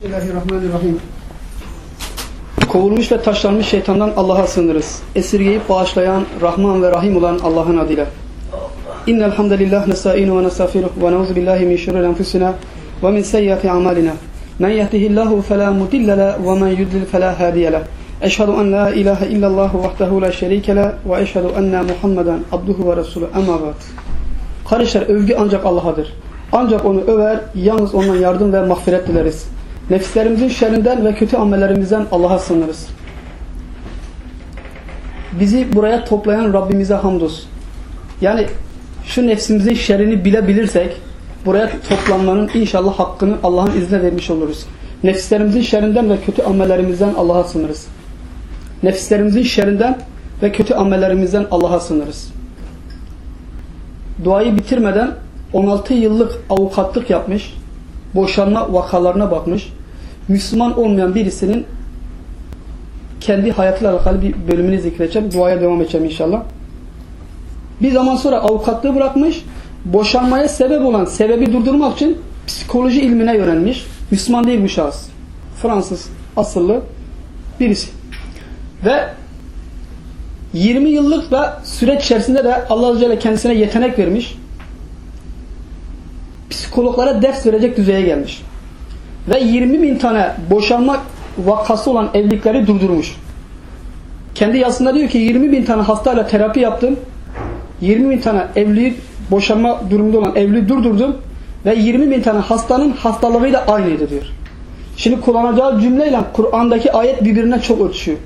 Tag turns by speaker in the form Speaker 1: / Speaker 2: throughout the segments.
Speaker 1: Bismillahirrahmanirrahim. Kovulmuş ve taşlanmış şeytandan Allah'a sığınırız. Esirgeyip bağışlayan, Rahman ve Rahim olan Allah'ın adıyla. İnnel hamdelillah nestaînu ve nestağfiruh ve na'ûzu billahi min şururi enfusina ve min seyyiati amalina. Men yehdihillahu fela mudille le ve men yudlil fela hadiye le. Eşhedü en la ilahe illallah vahdehu la şerike le ve eşhedü enne Muhammeden abduhu ve resulü. Amma ba'd. Kardeşler övgü ancak Allah'adır. Ancak onu över, yalnız ondan yardım ve mağfiret dileriz. Nefislerimizin şerrinden ve kötü amellerimizden Allah'a sığınırız. Bizi buraya toplayan Rabbimize hamdolsun. Yani şu nefsimizin şerrini bilebilirsek buraya toplanmanın inşallah hakkını Allah'ın izniyle vermiş oluruz. Nefislerimizin şerrinden ve kötü amellerimizden Allah'a sığınırız. Nefislerimizin şerrinden ve kötü amellerimizden Allah'a sığınırız. Duayı bitirmeden 16 yıllık avukatlık yapmış, boşanma vakalarına bakmış, Müslüman olmayan birisinin kendi hayatıyla alakalı bir bölümünü zikredeceğim. Duaya devam edeceğim inşallah. Bir zaman sonra avukatlığı bırakmış, boşanmaya sebep olan sebebi durdurmak için psikoloji ilmine yönelmiş. Müslüman değil bu şahıs. Fransız asıllı birisi. Ve 20 yıllık da süreç içerisinde de Allah Azze ve kendisine yetenek vermiş. Psikologlara ders verecek düzeye gelmiş. Ve 20 bin tane boşanma vakası olan evlilikleri durdurmuş. Kendi yazısında diyor ki 20 bin tane hastayla terapi yaptım. 20 bin tane evliliği boşanma durumunda olan evliliği durdurdum. Ve 20 bin tane hastanın hastalığıyla aynıydı diyor. Şimdi kullanacağı cümleyle Kur'an'daki ayet birbirine çok örtüşüyor.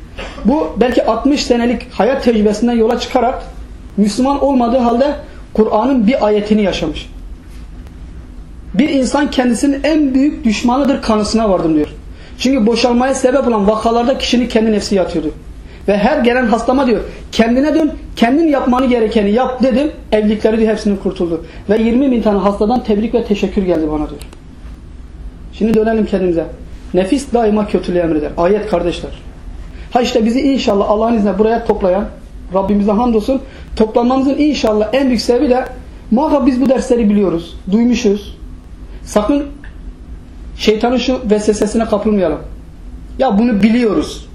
Speaker 1: Bu belki 60 senelik hayat tecrübesinden yola çıkarak Müslüman olmadığı halde Kur'an'ın bir ayetini yaşamış. Bir insan kendisinin en büyük düşmanıdır kanısına vardım diyor. Çünkü boşalmaya sebep olan vakalarda kişinin kendi nefsi yatıyordu. Ve her gelen hastama diyor kendine dön kendin yapmanı gerekeni yap dedim. Evlilikleri diyor hepsinin kurtuldu. Ve 20 bin tane hastadan tebrik ve teşekkür geldi bana diyor. Şimdi dönelim kendimize. Nefis daima kötülüğü emreder. Ayet kardeşler. Ha işte bizi inşallah Allah'ın izniyle buraya toplayan Rabbimize hamdolsun toplanmamızın inşallah en büyük sebebi de muhakkak biz bu dersleri biliyoruz. Duymuşuz. Sakın şeytanın şu vesvesesine kapılmayalım. Ya bunu biliyoruz.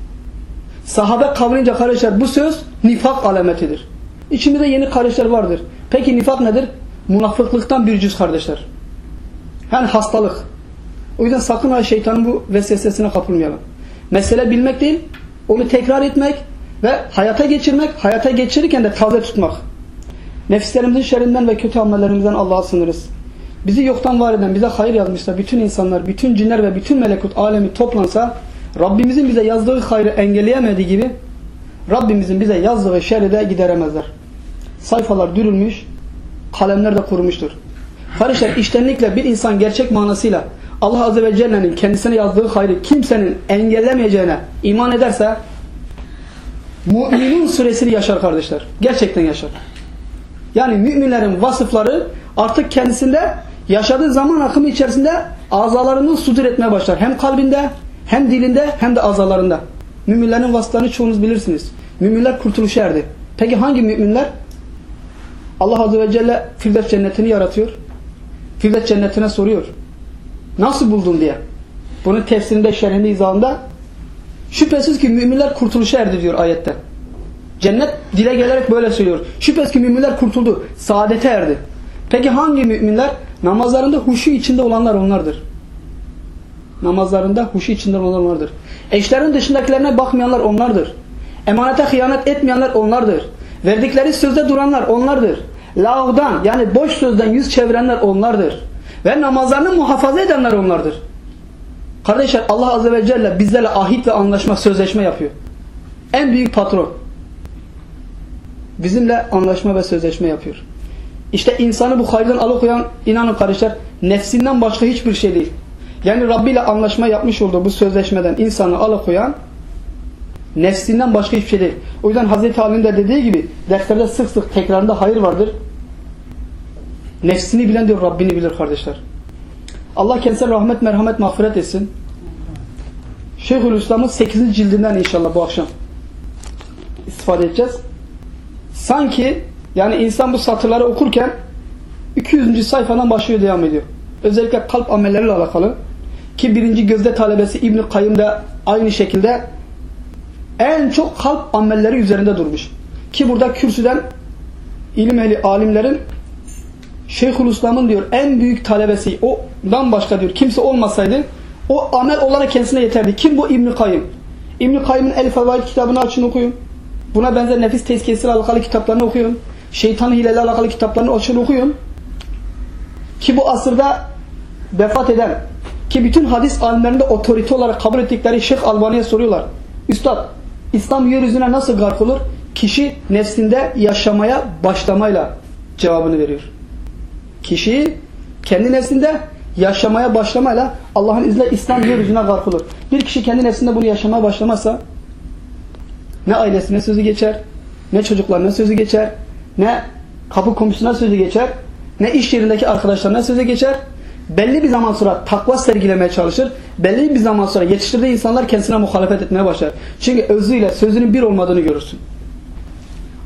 Speaker 1: Sahabe kavlince kardeşler bu söz nifak alametidir. İçimizde yeni kardeşler vardır. Peki nifak nedir? Münafıklıktan bir cüz kardeşler. Yani hastalık. O yüzden sakın ha şeytanın bu vesvesesine kapılmayalım. Mesele bilmek değil, onu tekrar etmek ve hayata geçirmek, hayata geçirirken de taze tutmak. Nefislerimizin şerrinden ve kötü amellerimizden Allah'a sınırız. Bizi yoktan var eden, bize hayır yazmışsa bütün insanlar, bütün cinler ve bütün melekut alemi toplansa Rabbimizin bize yazdığı hayrı engelleyemediği gibi Rabbimizin bize yazdığı şerri de gideremezler. Sayfalar dürülmüş, kalemler de kurumuştur. Kardeşler iştenlikle bir insan gerçek manasıyla Allah Azze ve Celle'nin kendisine yazdığı hayrı kimsenin engellemeyeceğine iman ederse Müminun suresini yaşar kardeşler. Gerçekten yaşar. Yani müminlerin vasıfları artık kendisinde yaşadığı zaman akımı içerisinde azalarını sudur etmeye başlar. Hem kalbinde hem dilinde hem de azalarında. Müminlerin vasıflarını çoğunuz bilirsiniz. Müminler kurtuluşa erdi. Peki hangi müminler? Allah Azze ve Celle Firdevs cennetini yaratıyor. Firdevs cennetine soruyor. Nasıl buldun diye. Bunun tefsirinde, şerhinde, izahında şüphesiz ki müminler kurtuluşa erdi diyor ayette. Cennet dile gelerek böyle söylüyor. Şüphesiz ki müminler kurtuldu. Saadete erdi. Peki hangi müminler? Namazlarında huşu içinde olanlar onlardır. Namazlarında huşu içinde olanlar onlardır. Eşlerin dışındakilerine bakmayanlar onlardır. Emanete hıyanet etmeyenler onlardır. Verdikleri sözde duranlar onlardır. Lağdan yani boş sözden yüz çevirenler onlardır. Ve namazlarını muhafaza edenler onlardır. Kardeşler Allah Azze ve Celle bizlerle ahit ve anlaşma, sözleşme yapıyor. En büyük patron. Bizimle anlaşma ve sözleşme yapıyor. İşte insanı bu hayırdan alıkoyan inanın kardeşler nefsinden başka hiçbir şey değil. Yani Rabbi ile anlaşma yapmış olduğu bu sözleşmeden insanı alıkoyan nefsinden başka hiçbir şey değil. O yüzden Hazreti Ali'nin de dediği gibi derslerde sık sık tekrarında hayır vardır. Nefsini bilen diyor Rabbini bilir kardeşler. Allah kendisine rahmet, merhamet, mağfiret etsin. Şeyhülislam'ın 8. cildinden inşallah bu akşam istifade edeceğiz. Sanki yani insan bu satırları okurken 200. sayfadan başlıyor devam ediyor. Özellikle kalp amelleriyle alakalı. ki birinci gözde talebesi İbn Kayyım da aynı şekilde en çok kalp amelleri üzerinde durmuş. Ki burada kürsüden ilim ehli alimlerin Şeyhülislam'ın diyor en büyük talebesi ondan başka diyor kimse olmasaydı o amel olarak kendisine yeterdi. Kim bu İbn Kayyım? İbn Kayyım'ın El Fevaid kitabını açın okuyun. Buna benzer nefis tezkiyesiyle alakalı kitaplarını okuyun. Şeytan hileyle alakalı kitaplarını açın okuyun. Ki bu asırda vefat eden ki bütün hadis alimlerinde otorite olarak kabul ettikleri Şeyh Albani'ye soruyorlar. Üstad İslam yeryüzüne nasıl gark olur? Kişi nefsinde yaşamaya başlamayla cevabını veriyor. Kişi kendi nefsinde yaşamaya başlamayla Allah'ın izniyle İslam yeryüzüne gark olur. Bir kişi kendi nefsinde bunu yaşamaya başlamazsa ne ailesine sözü geçer, ne çocuklarına sözü geçer, ne kapı komşusuna sözü geçer, ne iş yerindeki arkadaşlarına sözü geçer. Belli bir zaman sonra takva sergilemeye çalışır. Belli bir zaman sonra yetiştirdiği insanlar kendisine muhalefet etmeye başlar. Çünkü özüyle sözünün bir olmadığını görürsün.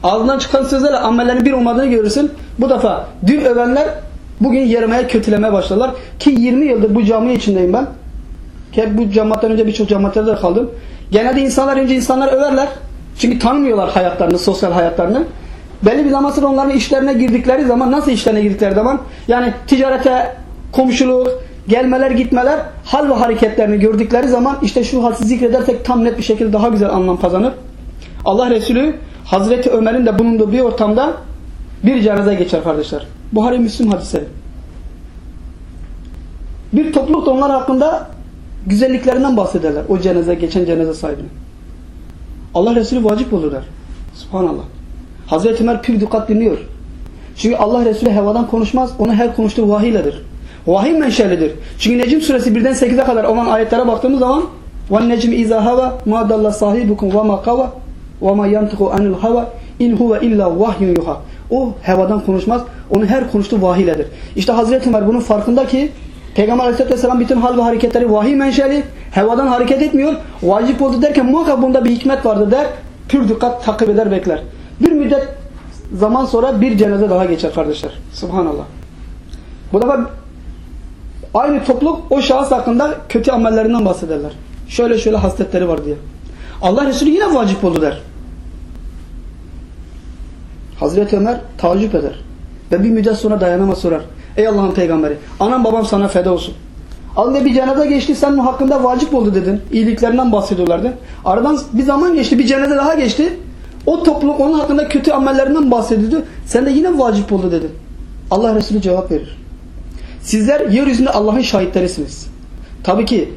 Speaker 1: Ağzından çıkan sözlerle amellerinin bir olmadığını görürsün. Bu defa dün övenler bugün yermeye kötülemeye başlarlar. Ki 20 yıldır bu cami içindeyim ben. Ki bu cemaatten önce birçok cemaatlerde kaldım. Genelde insanlar önce insanlar överler. Çünkü tanımıyorlar hayatlarını, sosyal hayatlarını. Belli bir zaman sonra onların işlerine girdikleri zaman, nasıl işlerine girdikleri zaman, yani ticarete, komşuluk, gelmeler gitmeler, hal ve hareketlerini gördükleri zaman işte şu hadisi zikredersek tam net bir şekilde daha güzel anlam kazanır. Allah Resulü Hazreti Ömer'in de bulunduğu bir ortamda bir cenaze geçer kardeşler. Buhari Müslüm hadisleri. Bir topluluk da onlar hakkında güzelliklerinden bahsederler. O cenaze geçen cenaze sahibine. Allah Resulü vacip olur der. Subhanallah. Hazreti Ömer pür dikkat dinliyor. Çünkü Allah Resulü hevadan konuşmaz. Onu her konuştuğu vahiyledir. Vahiy menşelidir. Çünkü Necim suresi 1'den 8'e kadar olan ayetlere baktığımız zaman وَالنَّجْمِ اِذَا هَوَا مَا دَلَّ صَاحِبُكُمْ وَمَا قَوَا وَمَا يَنْتِقُ عَنِ الْهَوَا اِنْ هُوَ اِلَّا وَحْيٌ يُحَا O hevadan konuşmaz. Onu her konuştuğu vahiyledir. İşte Hazreti Ömer bunun farkında ki Peygamber Aleyhisselatü Vesselam bütün hal ve hareketleri vahiy menşeli, hevadan hareket etmiyor. Vacip oldu derken muhakkak bunda bir hikmet vardı der. Pür dikkat takip eder bekler. Müddet zaman sonra bir cenaze daha geçer kardeşler. Subhanallah. Bu defa aynı topluluk o şahıs hakkında kötü amellerinden bahsederler. Şöyle şöyle hasletleri var diye. Allah Resulü yine vacip oldu der. Hazreti Ömer tacip eder. Ve bir müddet sonra dayanamaz sorar. Ey Allah'ın peygamberi anam babam sana feda olsun. Allah bir cenaze geçti sen hakkında vacip oldu dedin. İyiliklerinden bahsediyorlardı. Aradan bir zaman geçti bir cenaze daha geçti. O topluluk onun hakkında kötü amellerinden bahsediyordu. Sen de yine vacip oldu dedin. Allah Resulü cevap verir. Sizler yeryüzünde Allah'ın şahitlerisiniz. Tabii ki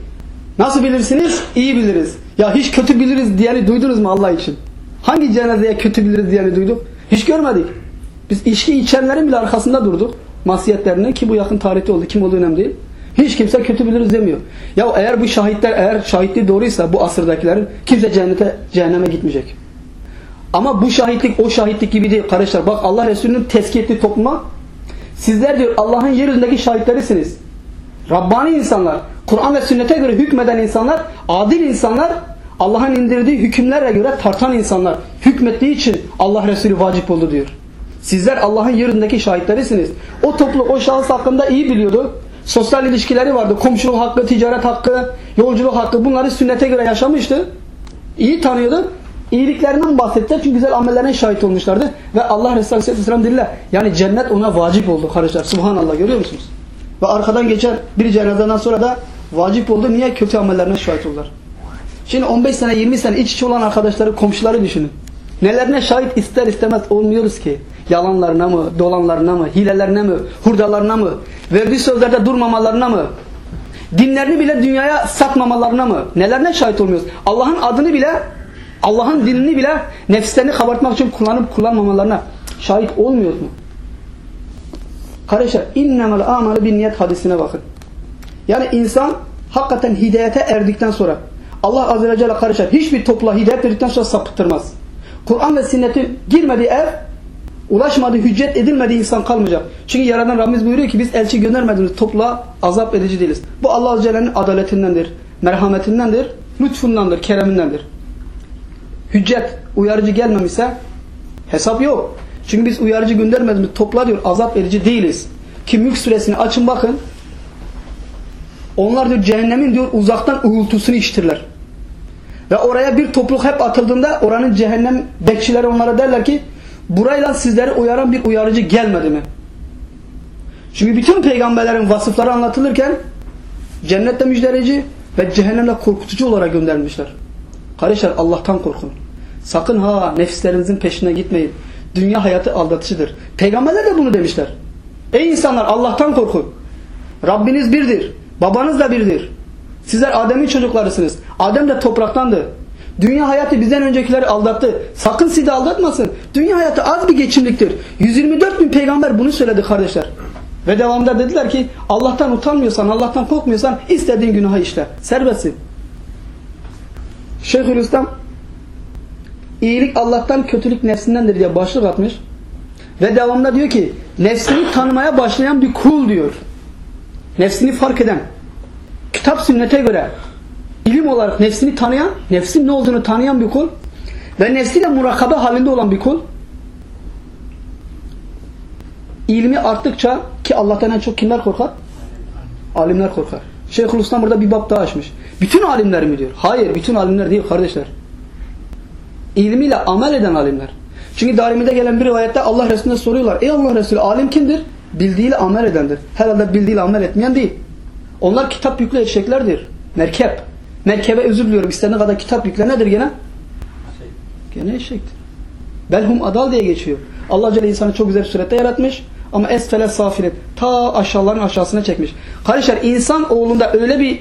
Speaker 1: nasıl bilirsiniz? İyi biliriz. Ya hiç kötü biliriz diyeni duydunuz mu Allah için? Hangi cenazeye kötü biliriz diyeni duyduk? Hiç görmedik. Biz içki içenlerin bile arkasında durduk. Masiyetlerine ki bu yakın tarihte oldu. Kim olduğu önemli değil. Hiç kimse kötü biliriz demiyor. Ya eğer bu şahitler eğer şahitliği doğruysa bu asırdakilerin kimse cennete cehenneme gitmeyecek. Ama bu şahitlik o şahitlik gibi değil kardeşler. Bak Allah Resulü'nün tezkiye ettiği topluma sizler diyor Allah'ın yeryüzündeki şahitlerisiniz. Rabbani insanlar, Kur'an ve sünnete göre hükmeden insanlar, adil insanlar, Allah'ın indirdiği hükümlerle göre tartan insanlar. Hükmettiği için Allah Resulü vacip oldu diyor. Sizler Allah'ın yeryüzündeki şahitlerisiniz. O topluluk o şahıs hakkında iyi biliyordu. Sosyal ilişkileri vardı. Komşuluk hakkı, ticaret hakkı, yolculuk hakkı bunları sünnete göre yaşamıştı. İyi tanıyordu. İyiliklerinden bahsettiler çünkü güzel amellerine şahit olmuşlardı. Ve Allah Resulü Aleyhisselam dediler. Yani cennet ona vacip oldu kardeşler. Subhanallah görüyor musunuz? Ve arkadan geçen bir cenazeden sonra da vacip oldu. Niye? Kötü amellerine şahit oldular. Şimdi 15 sene 20 sene iç içe olan arkadaşları komşuları düşünün. Nelerine şahit ister istemez olmuyoruz ki. Yalanlarına mı, dolanlarına mı, hilelerine mi, hurdalarına mı, verdiği sözlerde durmamalarına mı, dinlerini bile dünyaya satmamalarına mı, nelerine şahit olmuyoruz? Allah'ın adını bile, Allah'ın dinini bile nefislerini kabartmak için kullanıp kullanmamalarına şahit olmuyoruz mu? Kardeşler, innemel amalı bin niyet hadisine bakın. Yani insan hakikaten hidayete erdikten sonra Allah Azze ve Celle kardeşler hiçbir topla hidayet verdikten sonra sapıttırmaz. Kur'an ve sünnetin girmediği ev ulaşmadığı, hüccet edilmediği insan kalmayacak. Çünkü Yaradan Rabbimiz buyuruyor ki biz elçi göndermediğimiz topla azap edici değiliz. Bu Allah Azze ve Celle'nin adaletindendir, merhametindendir, lütfundandır, keremindendir. Hüccet, uyarıcı gelmemişse hesap yok. Çünkü biz uyarıcı göndermediğimiz topla diyor azap edici değiliz. Ki Mülk suresini açın bakın. Onlar diyor cehennemin diyor uzaktan uğultusunu işitirler. Ve oraya bir topluluk hep atıldığında oranın cehennem bekçileri onlara derler ki burayla sizleri uyaran bir uyarıcı gelmedi mi? Çünkü bütün peygamberlerin vasıfları anlatılırken cennette müjdeleci ve cehennemde korkutucu olarak göndermişler. Kardeşler Allah'tan korkun. Sakın ha nefislerinizin peşine gitmeyin. Dünya hayatı aldatıcıdır. Peygamberler de bunu demişler. Ey insanlar Allah'tan korkun. Rabbiniz birdir. Babanız da birdir. Sizler Adem'in çocuklarısınız. Adem de topraktandı. Dünya hayatı bizden öncekileri aldattı. Sakın sizi aldatmasın. Dünya hayatı az bir geçimliktir. 124 bin peygamber bunu söyledi kardeşler. Ve devamında dediler ki Allah'tan utanmıyorsan, Allah'tan korkmuyorsan istediğin günaha işle. Serbestsin. Şeyhülislam iyilik Allah'tan kötülük nefsindendir diye başlık atmış. Ve devamında diyor ki nefsini tanımaya başlayan bir kul diyor. Nefsini fark eden. Kitap sünnete göre ilim olarak nefsini tanıyan, nefsin ne olduğunu tanıyan bir kul ve nefsiyle murakabe halinde olan bir kul ilmi arttıkça ki Allah'tan en çok kimler korkar? Alimler korkar. Şeyhülislam burada bir bab daha açmış. Bütün alimler mi diyor? Hayır, bütün alimler değil kardeşler. İlmiyle amel eden alimler. Çünkü darimide gelen bir rivayette Allah Resulüne soruyorlar. Ey Allah Resulü alim kimdir? Bildiğiyle amel edendir. Herhalde bildiğiyle amel etmeyen değil. Onlar kitap yüklü eşeklerdir. Merkep. Merkebe özür diliyorum. İstediğine kadar kitap yükle nedir gene? Gene eşektir. Belhum adal diye geçiyor. Allah Celle insanı çok güzel surette yaratmış. Ama esfele safilet. Ta aşağıların aşağısına çekmiş. Kardeşler insan oğlunda öyle bir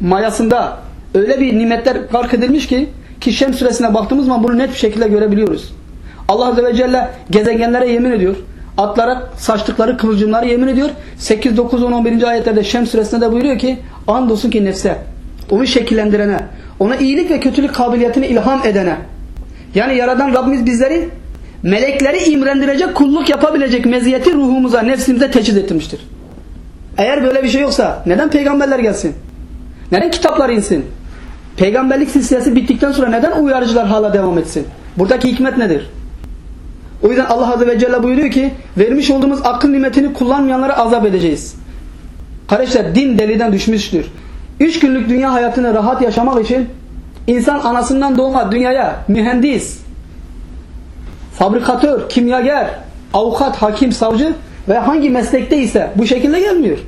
Speaker 1: mayasında öyle bir nimetler gark edilmiş ki ki Şems suresine baktığımız zaman bunu net bir şekilde görebiliyoruz. Allah Azze ve Celle gezegenlere yemin ediyor. Atlara saçtıkları kıvılcımları yemin ediyor. 8, 9, 10, 11. ayetlerde Şems suresinde de buyuruyor ki andolsun ki nefse onu şekillendirene ona iyilik ve kötülük kabiliyetini ilham edene yani yaradan Rabbimiz bizleri melekleri imrendirecek kulluk yapabilecek meziyeti ruhumuza, nefsimize teçhiz etmiştir. Eğer böyle bir şey yoksa neden peygamberler gelsin? Neden kitaplar insin? Peygamberlik silsilesi bittikten sonra neden uyarıcılar hala devam etsin? Buradaki hikmet nedir? O yüzden Allah Azze ve Celle buyuruyor ki vermiş olduğumuz akıl nimetini kullanmayanlara azap edeceğiz. Kardeşler din deliden düşmüştür. Üç günlük dünya hayatını rahat yaşamak için insan anasından doğma dünyaya mühendis, fabrikatör, kimyager, avukat, hakim, savcı ve hangi meslekte ise bu şekilde gelmiyor.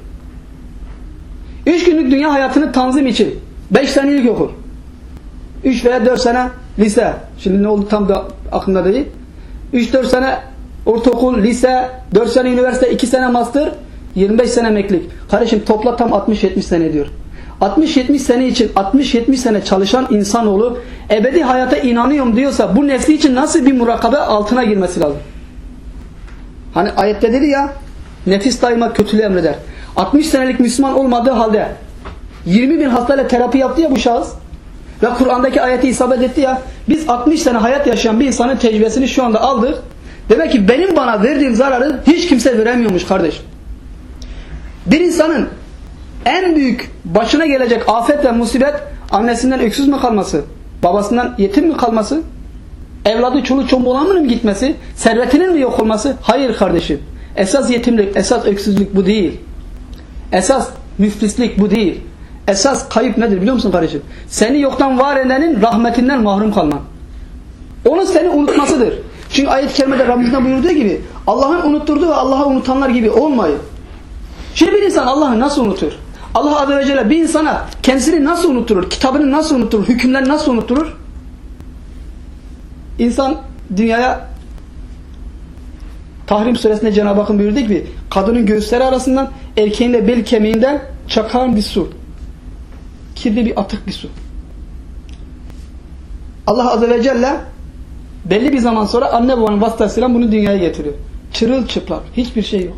Speaker 1: Üç günlük dünya hayatını tanzim için beş sene ilkokul, üç veya dört sene lise, şimdi ne oldu tam da aklımda değil, üç dört sene ortaokul, lise, dört sene üniversite, iki sene master, 25 sene emeklilik. Kardeşim topla tam 60-70 sene diyor. 60-70 sene için 60-70 sene çalışan insanoğlu ebedi hayata inanıyorum diyorsa bu nefsi için nasıl bir murakabe altına girmesi lazım? Hani ayette dedi ya nefis daima kötülüğü emreder. 60 senelik Müslüman olmadığı halde 20 bin hastayla terapi yaptı ya bu şahıs ve Kur'an'daki ayeti isabet etti ya biz 60 sene hayat yaşayan bir insanın tecrübesini şu anda aldık. Demek ki benim bana verdiğim zararı hiç kimse veremiyormuş kardeşim. Bir insanın en büyük başına gelecek afet ve musibet annesinden öksüz mü kalması, babasından yetim mi kalması, evladı çolu çomboğuna mı gitmesi, servetinin mi yok olması? Hayır kardeşim. Esas yetimlik, esas öksüzlük bu değil. Esas müflislik bu değil. Esas kayıp nedir biliyor musun kardeşim? Seni yoktan var edenin rahmetinden mahrum kalman. Onun seni unutmasıdır. Çünkü ayet-i kerimede Rabbimizden buyurduğu gibi Allah'ın unutturduğu ve Allah'ı unutanlar gibi olmayın. Şimdi bir insan Allah'ı nasıl unutur? Allah Azze ve Celle bir insana kendisini nasıl unutturur? Kitabını nasıl unutturur? Hükümlerini nasıl unutturur? İnsan dünyaya Tahrim suresinde Cenab-ı Hakk'ın buyurduğu gibi kadının göğüsleri arasından erkeğin de bel kemiğinden çakan bir su. Kirli bir atık bir su. Allah Azze ve Celle belli bir zaman sonra anne babanın vasıtasıyla bunu dünyaya getiriyor. Çırılçıplak. Hiçbir şey yok.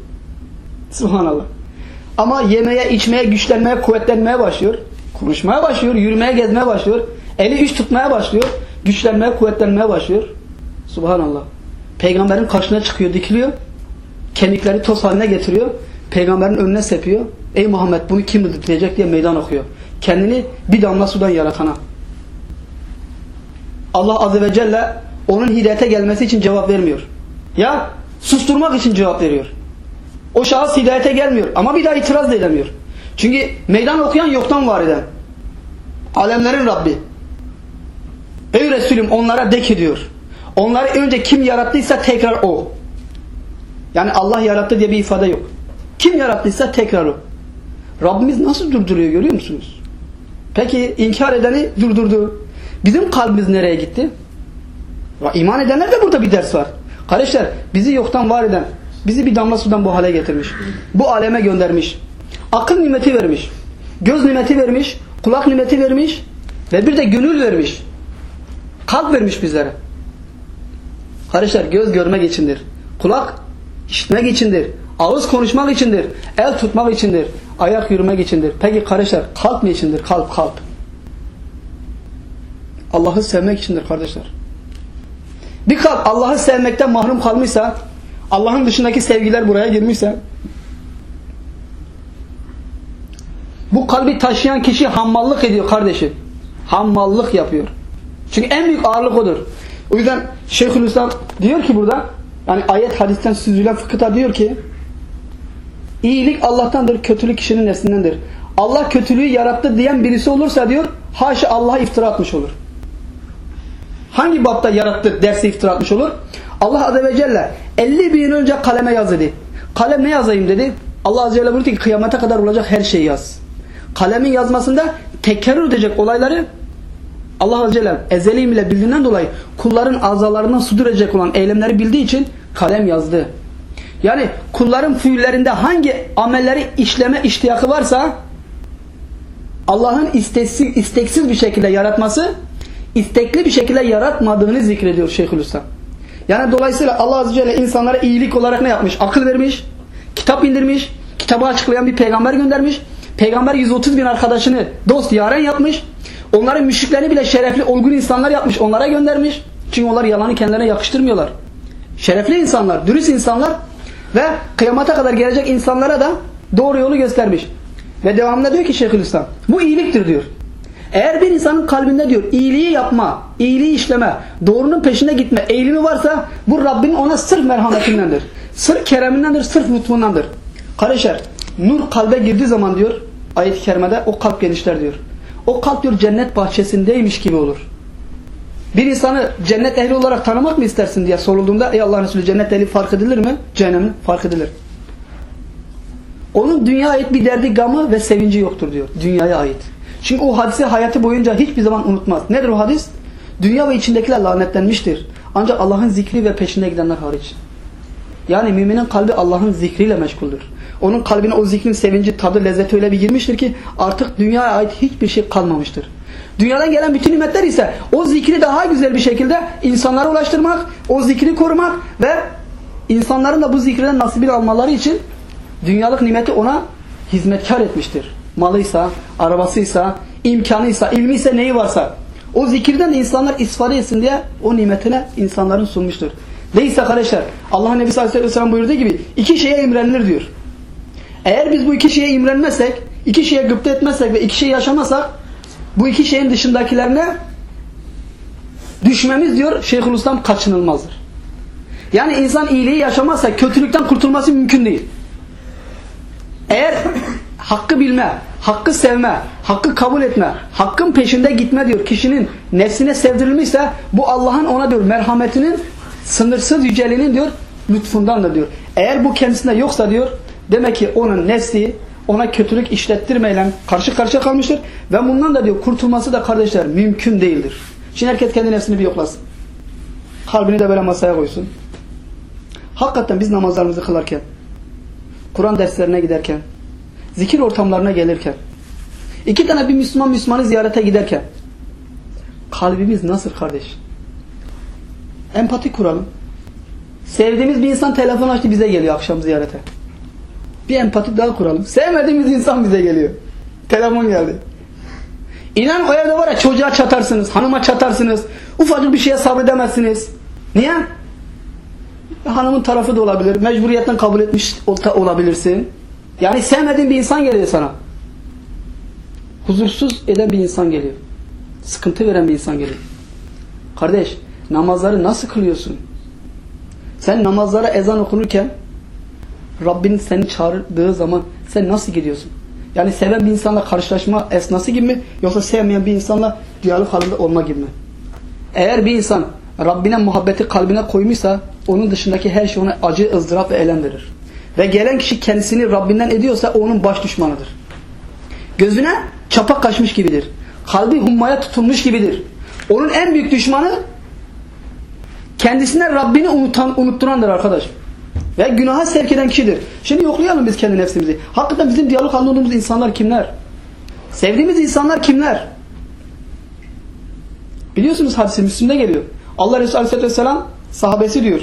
Speaker 1: Subhanallah. Ama yemeye, içmeye, güçlenmeye, kuvvetlenmeye başlıyor. Konuşmaya başlıyor, yürümeye, gezmeye başlıyor. Eli iş tutmaya başlıyor. Güçlenmeye, kuvvetlenmeye başlıyor. Subhanallah. Peygamberin karşısına çıkıyor, dikiliyor. Kemikleri toz haline getiriyor. Peygamberin önüne sepiyor. Ey Muhammed bunu kim öldürecek diye meydan okuyor. Kendini bir damla sudan yaratana. Allah Azze ve Celle onun hidayete gelmesi için cevap vermiyor. Ya susturmak için cevap veriyor. O şahıs hidayete gelmiyor ama bir daha itiraz da edemiyor. Çünkü meydan okuyan yoktan var eden. Alemlerin Rabbi. Ey Resulüm onlara de ki diyor. Onları önce kim yarattıysa tekrar o. Yani Allah yarattı diye bir ifade yok. Kim yarattıysa tekrar o. Rabbimiz nasıl durduruyor görüyor musunuz? Peki inkar edeni durdurdu. Bizim kalbimiz nereye gitti? İman edenler de burada bir ders var. Kardeşler bizi yoktan var eden, bizi bir damla sudan bu hale getirmiş. Bu aleme göndermiş. Akıl nimeti vermiş. Göz nimeti vermiş. Kulak nimeti vermiş. Ve bir de gönül vermiş. Kalp vermiş bizlere. Kardeşler göz görmek içindir. Kulak işitmek içindir. Ağız konuşmak içindir. El tutmak içindir. Ayak yürümek içindir. Peki kardeşler kalp mi içindir? Kalp kalp. Allah'ı sevmek içindir kardeşler. Bir kalp Allah'ı sevmekten mahrum kalmışsa Allah'ın dışındaki sevgiler buraya girmişse bu kalbi taşıyan kişi hammallık ediyor kardeşi. Hammallık yapıyor. Çünkü en büyük ağırlık odur. O yüzden Şeyhülislam diyor ki burada yani ayet hadisten süzülen fıkıhta diyor ki iyilik Allah'tandır, kötülük kişinin nefsindendir. Allah kötülüğü yarattı diyen birisi olursa diyor haşa Allah'a iftira atmış olur. Hangi bapta yarattı dersi iftira atmış olur? Allah Azze ve Celle 50 bin önce kaleme yaz dedi. Kalem ne yazayım dedi. Allah Azze ve Celle buyurdu ki kıyamete kadar olacak her şeyi yaz. Kalemin yazmasında tekerrür edecek olayları Allah Azze ve Celle ezeli ile bildiğinden dolayı kulların azalarından edecek olan eylemleri bildiği için kalem yazdı. Yani kulların fiillerinde hangi amelleri işleme iştiyakı varsa Allah'ın isteksiz, isteksiz bir şekilde yaratması istekli bir şekilde yaratmadığını zikrediyor Şeyhülislam. Yani dolayısıyla Allah Azze ve Celle insanlara iyilik olarak ne yapmış? Akıl vermiş, kitap indirmiş, kitabı açıklayan bir peygamber göndermiş. Peygamber 130 bin arkadaşını dost yaren yapmış. Onların müşriklerini bile şerefli, olgun insanlar yapmış. Onlara göndermiş. Çünkü onlar yalanı kendilerine yakıştırmıyorlar. Şerefli insanlar, dürüst insanlar ve kıyamata kadar gelecek insanlara da doğru yolu göstermiş. Ve devamında diyor ki Şeyhülislam, bu iyiliktir diyor. Eğer bir insanın kalbinde diyor iyiliği yapma, iyiliği işleme, doğrunun peşine gitme eğilimi varsa bu Rabbin ona sırf merhametindendir. Sırf keremindendir, sırf lütfundandır. Kardeşler, nur kalbe girdiği zaman diyor ayet-i kerimede o kalp genişler diyor. O kalp diyor cennet bahçesindeymiş gibi olur. Bir insanı cennet ehli olarak tanımak mı istersin diye sorulduğunda ey Allah Resulü cennet ehli fark edilir mi? Cehennemin fark edilir. Onun dünya ait bir derdi, gamı ve sevinci yoktur diyor. Dünyaya ait. Çünkü o hadisi hayatı boyunca hiçbir zaman unutmaz. Nedir o hadis? Dünya ve içindekiler lanetlenmiştir. Ancak Allah'ın zikri ve peşinde gidenler hariç. Yani müminin kalbi Allah'ın zikriyle meşguldür. Onun kalbine o zikrin sevinci, tadı, lezzeti öyle bir girmiştir ki artık dünyaya ait hiçbir şey kalmamıştır. Dünyadan gelen bütün nimetler ise o zikri daha güzel bir şekilde insanlara ulaştırmak, o zikri korumak ve insanların da bu zikrden nasibini almaları için dünyalık nimeti ona hizmetkar etmiştir. Malıysa, arabasıysa, imkanıysa, ilmiyse neyi varsa o zikirden de insanlar istifade etsin diye o nimetine insanların sunmuştur. Değilse kardeşler Allah Nebisi Aleyhisselam buyurduğu gibi iki şeye imrenilir diyor. Eğer biz bu iki şeye imrenmezsek, iki şeye gıpta etmezsek ve iki şey yaşamazsak bu iki şeyin dışındakilerine düşmemiz diyor Şeyhülislam kaçınılmazdır. Yani insan iyiliği yaşamazsa kötülükten kurtulması mümkün değil. Eğer hakkı bilme, hakkı sevme, hakkı kabul etme, hakkın peşinde gitme diyor kişinin nefsine sevdirilmişse bu Allah'ın ona diyor merhametinin sınırsız yüceliğinin diyor lütfundandır diyor. Eğer bu kendisinde yoksa diyor demek ki onun nefsi ona kötülük işlettirmeyle karşı karşıya kalmıştır ve bundan da diyor kurtulması da kardeşler mümkün değildir. Şimdi herkes kendi nefsini bir yoklasın. Kalbini de böyle masaya koysun. Hakikaten biz namazlarımızı kılarken, Kur'an derslerine giderken, zikir ortamlarına gelirken, iki tane bir Müslüman Müslümanı ziyarete giderken, kalbimiz nasıl kardeş? Empati kuralım. Sevdiğimiz bir insan telefon açtı bize geliyor akşam ziyarete. Bir empati daha kuralım. Sevmediğimiz insan bize geliyor. Telefon geldi. İnan o evde var ya çocuğa çatarsınız, hanıma çatarsınız. Ufacık bir şeye sabredemezsiniz. Niye? Hanımın tarafı da olabilir. Mecburiyetten kabul etmiş olabilirsin. Yani sevmediğin bir insan geliyor sana. Huzursuz eden bir insan geliyor. Sıkıntı veren bir insan geliyor. Kardeş namazları nasıl kılıyorsun? Sen namazlara ezan okunurken Rabbin seni çağırdığı zaman sen nasıl gidiyorsun? Yani seven bir insanla karşılaşma esnası gibi mi? Yoksa sevmeyen bir insanla diyalog halinde olma gibi mi? Eğer bir insan Rabbine muhabbeti kalbine koymuşsa onun dışındaki her şey ona acı, ızdırap ve elem verir. Ve gelen kişi kendisini Rabbinden ediyorsa o onun baş düşmanıdır. Gözüne çapak kaçmış gibidir. Kalbi hummaya tutulmuş gibidir. Onun en büyük düşmanı kendisine Rabbini unutan, unutturandır arkadaş. Ve günaha sevk eden kişidir. Şimdi yoklayalım biz kendi nefsimizi. Hakikaten bizim diyalog halinde olduğumuz insanlar kimler? Sevdiğimiz insanlar kimler? Biliyorsunuz hadisi Müslüm'de geliyor. Allah Resulü Aleyhisselatü Vesselam sahabesi diyor.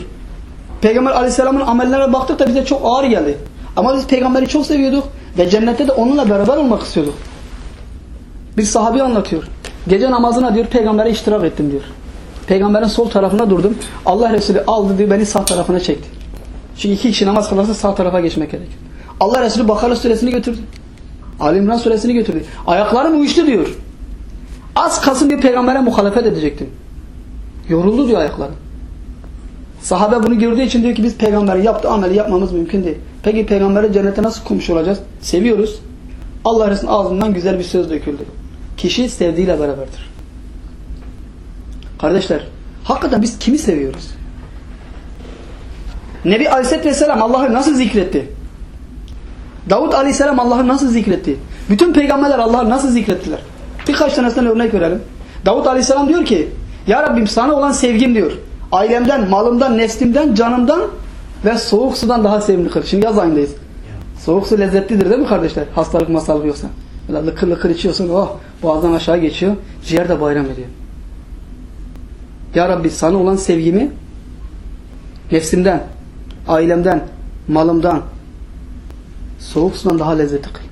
Speaker 1: Peygamber Aleyhisselam'ın amellerine baktık da bize çok ağır geldi. Ama biz peygamberi çok seviyorduk ve cennette de onunla beraber olmak istiyorduk. Bir sahabi anlatıyor. Gece namazına diyor peygambere iştirak ettim diyor. Peygamberin sol tarafına durdum. Allah Resulü aldı diyor beni sağ tarafına çekti. Çünkü iki kişi namaz kılarsa sağ tarafa geçmek gerek. Allah Resulü Bakara suresini götürdü. Ali İmran suresini götürdü. Ayaklarım uyuştu diyor. Az kalsın bir peygambere muhalefet edecektim. Yoruldu diyor ayakları. Sahabe bunu gördüğü için diyor ki biz peygamberin yaptığı ameli yapmamız mümkün değil. Peki peygamberi cennete nasıl komşu olacağız? Seviyoruz. Allah Resulü'nün ağzından güzel bir söz döküldü. Kişi sevdiğiyle beraberdir. Kardeşler, hakikaten biz kimi seviyoruz? Nebi Aleyhisselatü Vesselam Allah'ı nasıl zikretti? Davut Aleyhisselam Allah'ı nasıl zikretti? Bütün peygamberler Allah'ı nasıl zikrettiler? Birkaç tanesinden örnek verelim. Davut Aleyhisselam diyor ki Ya Rabbim sana olan sevgim diyor. Ailemden, malımdan, nefsimden, canımdan ve soğuk sudan daha sevimli kıl. Şimdi yaz ayındayız. Soğuk su lezzetlidir değil mi kardeşler? Hastalık masalık yoksa. Böyle lıkır lıkır içiyorsun. Oh boğazdan aşağı geçiyor. Ciğer de bayram ediyor. Ya Rabbi sana olan sevgimi nefsimden, ailemden, malımdan, soğuk sudan daha lezzetli kıl.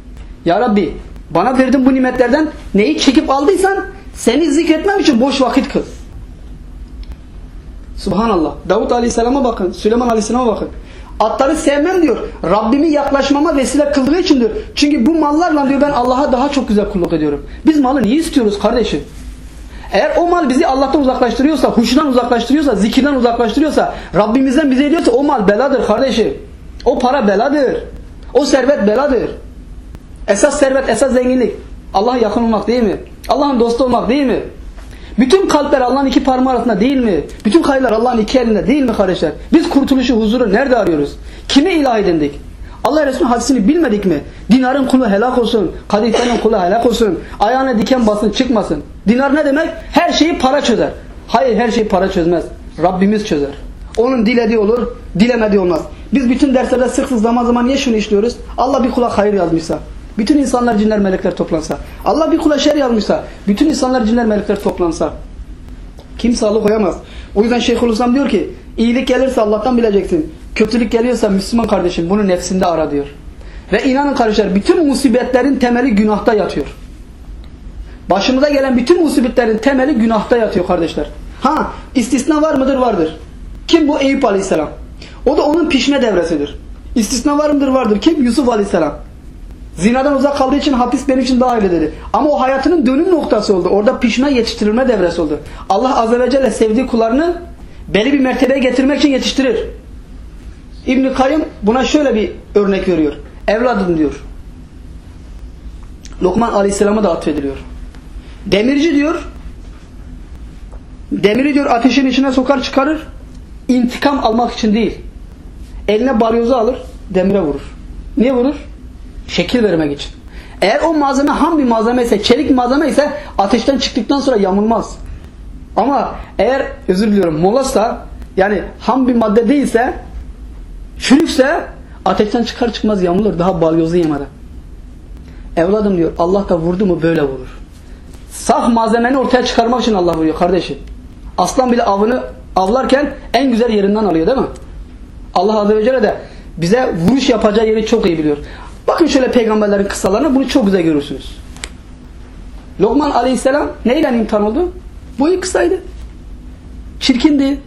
Speaker 1: Ya Rabbi bana verdin bu nimetlerden neyi çekip aldıysan seni zikretmem için boş vakit kıl. Subhanallah. Davut Aleyhisselam'a bakın. Süleyman Aleyhisselam'a bakın. Atları sevmem diyor. Rabbimi yaklaşmama vesile kıldığı içindir. Çünkü bu mallarla diyor ben Allah'a daha çok güzel kulluk ediyorum. Biz malı niye istiyoruz kardeşim? Eğer o mal bizi Allah'tan uzaklaştırıyorsa, huşundan uzaklaştırıyorsa, zikirden uzaklaştırıyorsa, Rabbimizden bize ediyorsa o mal beladır kardeşim. O para beladır. O servet beladır. Esas servet, esas zenginlik. Allah'a yakın olmak değil mi? Allah'ın dostu olmak değil mi? Bütün kalpler Allah'ın iki parmağı arasında değil mi? Bütün kayılar Allah'ın iki elinde değil mi kardeşler? Biz kurtuluşu, huzuru nerede arıyoruz? Kime ilah edindik? Allah Resulü'nün hadisini bilmedik mi? Dinarın kulu helak olsun. Kadifenin kulu helak olsun. Ayağına diken basın çıkmasın. Dinar ne demek? Her şeyi para çözer. Hayır her şeyi para çözmez. Rabbimiz çözer. Onun dilediği olur, dilemediği olmaz. Biz bütün derslerde sık sık zaman zaman niye şunu işliyoruz? Allah bir kula hayır yazmışsa. Bütün insanlar cinler melekler toplansa. Allah bir kula şer yazmışsa. Bütün insanlar cinler melekler toplansa. Kimse alıkoyamaz. O yüzden Şeyhülislam diyor ki iyilik gelirse Allah'tan bileceksin. Kötülük geliyorsa Müslüman kardeşim bunu nefsinde ara diyor. Ve inanın kardeşler bütün musibetlerin temeli günahta yatıyor. Başımıza gelen bütün musibetlerin temeli günahta yatıyor kardeşler. Ha istisna var mıdır? Vardır. Kim bu? Eyüp Aleyhisselam. O da onun pişme devresidir. İstisna var mıdır? Vardır. Kim? Yusuf Aleyhisselam. Zinadan uzak kaldığı için hapis benim için daha öyle dedi. Ama o hayatının dönüm noktası oldu. Orada pişme yetiştirilme devresi oldu. Allah Azze ve Celle sevdiği kullarını belli bir mertebeye getirmek için yetiştirir. İbn-i Kayyum buna şöyle bir örnek veriyor. Evladım diyor. Lokman Aleyhisselam'a da atfediliyor. Demirci diyor demiri diyor ateşin içine sokar çıkarır intikam almak için değil. Eline balyozu alır demire vurur. Niye vurur? Şekil vermek için. Eğer o malzeme ham bir malzeme ise, çelik malzeme ise ateşten çıktıktan sonra yamulmaz. Ama eğer özür diliyorum molasa yani ham bir madde değilse çürükse ateşten çıkar çıkmaz yamulur. Daha balyozu yemeden. Evladım diyor Allah da vurdu mu böyle vurur. Saf malzemeni ortaya çıkarmak için Allah vuruyor kardeşim. Aslan bile avını avlarken en güzel yerinden alıyor değil mi? Allah Azze ve Celle de bize vuruş yapacağı yeri çok iyi biliyor. Bakın şöyle peygamberlerin kıssalarına bunu çok güzel görürsünüz. Lokman aleyhisselam neyle imtihan oldu? Boyu kısaydı. Çirkindi.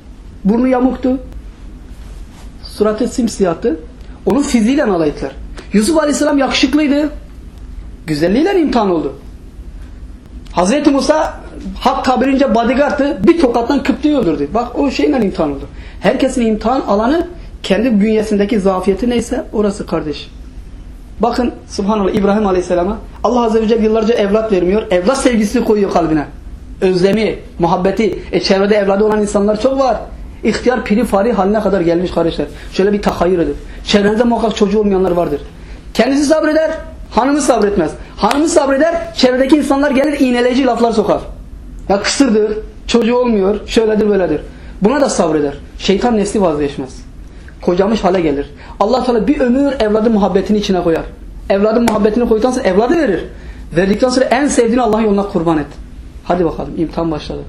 Speaker 1: Burnu yamuktu. Suratı simsiyahtı. Onun fiziğiyle alay ettiler. Yusuf aleyhisselam yakışıklıydı. Güzelliğiyle imtihan oldu. Hazreti Musa hak tabirince bodyguard'ı bir tokattan Kıptı'yı öldürdü. Bak o şeyle imtihan oldu. Herkesin imtihan alanı kendi bünyesindeki zafiyeti neyse orası kardeş. Bakın subhanallah İbrahim Aleyhisselam'a Allah Azze ve Celle yıllarca evlat vermiyor. Evlat sevgisini koyuyor kalbine. Özlemi, muhabbeti. E çevrede evladı olan insanlar çok var. İhtiyar piri fari haline kadar gelmiş kardeşler. Şöyle bir tahayyül edin. Çevrenizde muhakkak çocuğu olmayanlar vardır. Kendisi sabreder, hanımı sabretmez. Hanımı sabreder, çevredeki insanlar gelir iğneleyici laflar sokar. Ya kısırdır, çocuğu olmuyor, şöyledir böyledir. Buna da sabreder. Şeytan nesli vazgeçmez. Kocamış hale gelir. Allah Teala bir ömür evladın muhabbetini içine koyar. Evladın muhabbetini koyduktan sonra evladı verir. Verdikten sonra en sevdiğini Allah yoluna kurban et. Hadi bakalım imtihan başladı.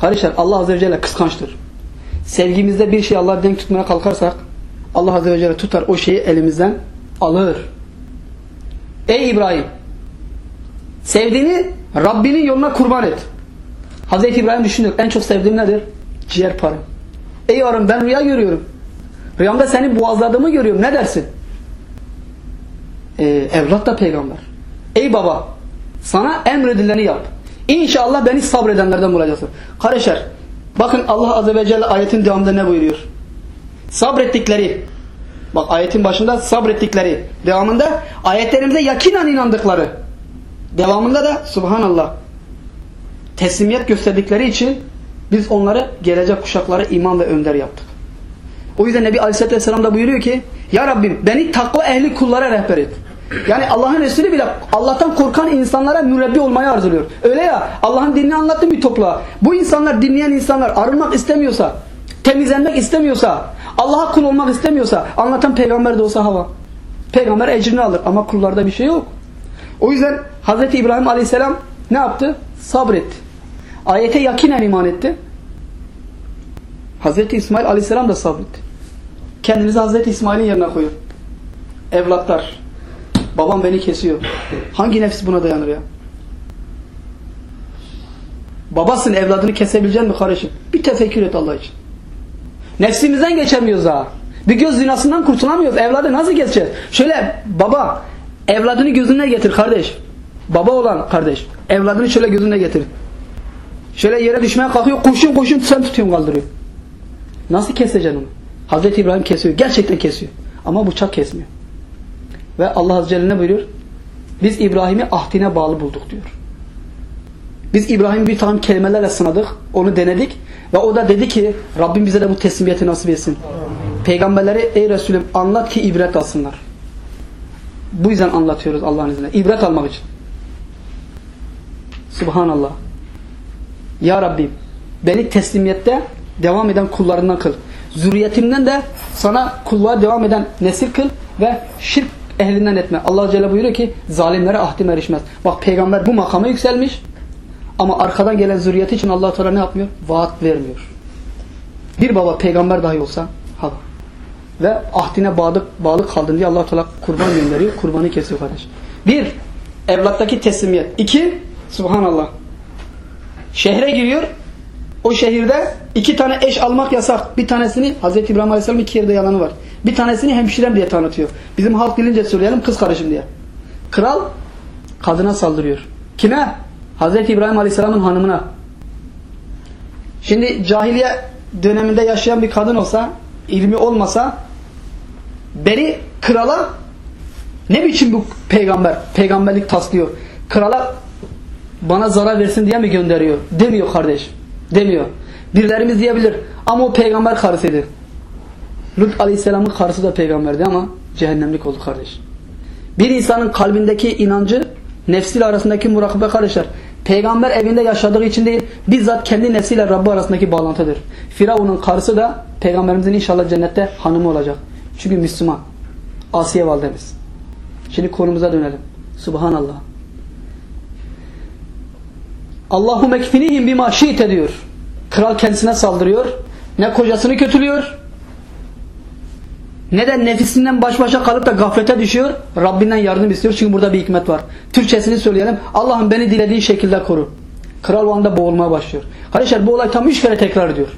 Speaker 1: Kardeşler Allah Azze ve Celle kıskançtır. Sevgimizde bir şey Allah'a denk tutmaya kalkarsak Allah Azze ve Celle tutar o şeyi elimizden alır. Ey İbrahim sevdiğini Rabbinin yoluna kurban et. Hazreti İbrahim düşünüyor. En çok sevdiğim nedir? Ciğer para. Ey yarım ben rüya görüyorum. Rüyamda seni boğazladığımı görüyorum. Ne dersin? Ee, evlat da peygamber. Ey baba sana emredileni yap. İnşallah beni sabredenlerden bulacaksın. Kardeşler bakın Allah Azze ve Celle ayetin devamında ne buyuruyor? Sabrettikleri bak ayetin başında sabrettikleri devamında ayetlerimize yakinen inandıkları devamında da subhanallah teslimiyet gösterdikleri için biz onları gelecek kuşaklara iman ve önder yaptık. O yüzden Nebi Aleyhisselatü Vesselam da buyuruyor ki Ya Rabbim beni takva ehli kullara rehber et. Yani Allah'ın Resulü bile Allah'tan korkan insanlara mürebbi olmayı arzuluyor. Öyle ya Allah'ın dinini anlattı bir topluğa. Bu insanlar dinleyen insanlar arınmak istemiyorsa, temizlenmek istemiyorsa, Allah'a kul olmak istemiyorsa anlatan peygamber de olsa hava. Peygamber ecrini alır ama kullarda bir şey yok. O yüzden Hz. İbrahim Aleyhisselam ne yaptı? Sabretti. Ayete yakinen iman etti. Hz. İsmail Aleyhisselam da sabretti. Kendinizi Hz. İsmail'in yerine koyun. Evlatlar. Babam beni kesiyor. Hangi nefis buna dayanır ya? Babasın evladını kesebilecek mi kardeşim? Bir tefekkür et Allah için. Nefsimizden geçemiyoruz daha. Bir göz zinasından kurtulamıyoruz. Evladı nasıl geçeceğiz? Şöyle baba evladını gözüne getir kardeş. Baba olan kardeş. Evladını şöyle gözüne getir. Şöyle yere düşmeye kalkıyor. Koşun koşun sen tutuyorsun kaldırıyor. Nasıl keseceksin onu? Hazreti İbrahim kesiyor. Gerçekten kesiyor. Ama bıçak kesmiyor. Ve Allah Azze Celle ne buyuruyor? Biz İbrahim'i ahdine bağlı bulduk diyor. Biz İbrahim'i bir takım kelimelerle sınadık. Onu denedik. Ve o da dedi ki Rabbim bize de bu teslimiyeti nasip etsin. Peygamberleri ey Resulüm anlat ki ibret alsınlar. Bu yüzden anlatıyoruz Allah'ın izniyle. İbret almak için. Subhanallah. Ya Rabbim beni teslimiyette devam eden kullarından kıl. Zürriyetimden de sana kulluğa devam eden nesil kıl ve şirk ehlinden etme. Allah Celle buyuruyor ki zalimlere ahdim erişmez. Bak peygamber bu makama yükselmiş ama arkadan gelen zürriyeti için Allah Teala ne yapmıyor? Vaat vermiyor. Bir baba peygamber dahi olsa hava. Ve ahdine bağlı, bağlı kaldın diye Allah Teala kurban gönderiyor. Kurbanı kesiyor kardeş. Bir, evlattaki teslimiyet. İki, subhanallah. Şehre giriyor. O şehirde iki tane eş almak yasak. Bir tanesini Hz. İbrahim Aleyhisselam iki yerde yalanı var. Bir tanesini hemşirem diye tanıtıyor. Bizim halk dilince söyleyelim kız kardeşim diye. Kral kadına saldırıyor. Kime? Hz. İbrahim Aleyhisselam'ın hanımına. Şimdi cahiliye döneminde yaşayan bir kadın olsa, ilmi olmasa beni krala ne biçim bu peygamber, peygamberlik taslıyor. Krala bana zarar versin diye mi gönderiyor? Demiyor kardeş. Demiyor. Birilerimiz diyebilir. Ama o peygamber karısıydı. Lut aleyhisselamın karısı da peygamberdi ama cehennemlik oldu kardeş. Bir insanın kalbindeki inancı nefsiyle arasındaki murakabe kardeşler. Peygamber evinde yaşadığı için değil, bizzat kendi nefsiyle Rabbi arasındaki bağlantıdır. Firavun'un karısı da peygamberimizin inşallah cennette hanımı olacak. Çünkü Müslüman. Asiye validemiz. Şimdi konumuza dönelim. Subhanallah. Allahu mekfinihim bima şi'te diyor. Kral kendisine saldırıyor. Ne kocasını kötülüyor. Ne de nefisinden baş başa kalıp da gaflete düşüyor. Rabbinden yardım istiyor. Çünkü burada bir hikmet var. Türkçesini söyleyelim. Allah'ım beni dilediğin şekilde koru. Kral o anda boğulmaya başlıyor. Kardeşler bu olay tam üç kere tekrar ediyor.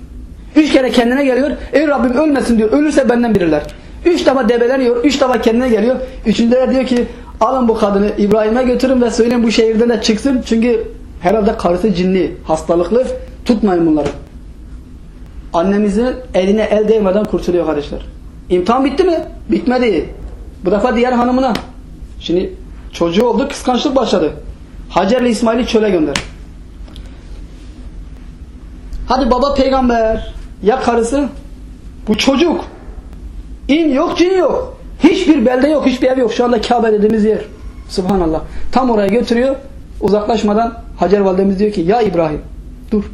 Speaker 1: Üç kere kendine geliyor. Ey Rabbim ölmesin diyor. Ölürse benden biriler. Üç defa debeleniyor. Üç defa kendine geliyor. Üçüncüler diyor ki alın bu kadını İbrahim'e götürün ve söyleyin bu şehirden de çıksın. Çünkü herhalde karısı cinli, hastalıklı. Tutmayın bunları. Annemizin eline el değmeden kurtuluyor kardeşler. İmtihan bitti mi? Bitmedi. Bu defa diğer hanımına. Şimdi çocuğu oldu kıskançlık başladı. Hacer ile İsmail'i çöle gönder. Hadi baba peygamber. Ya karısı? Bu çocuk. İn yok cin yok. Hiçbir belde yok, hiçbir ev yok. Şu anda Kabe dediğimiz yer. Subhanallah. Tam oraya götürüyor. Uzaklaşmadan Hacer validemiz diyor ki ya İbrahim dur.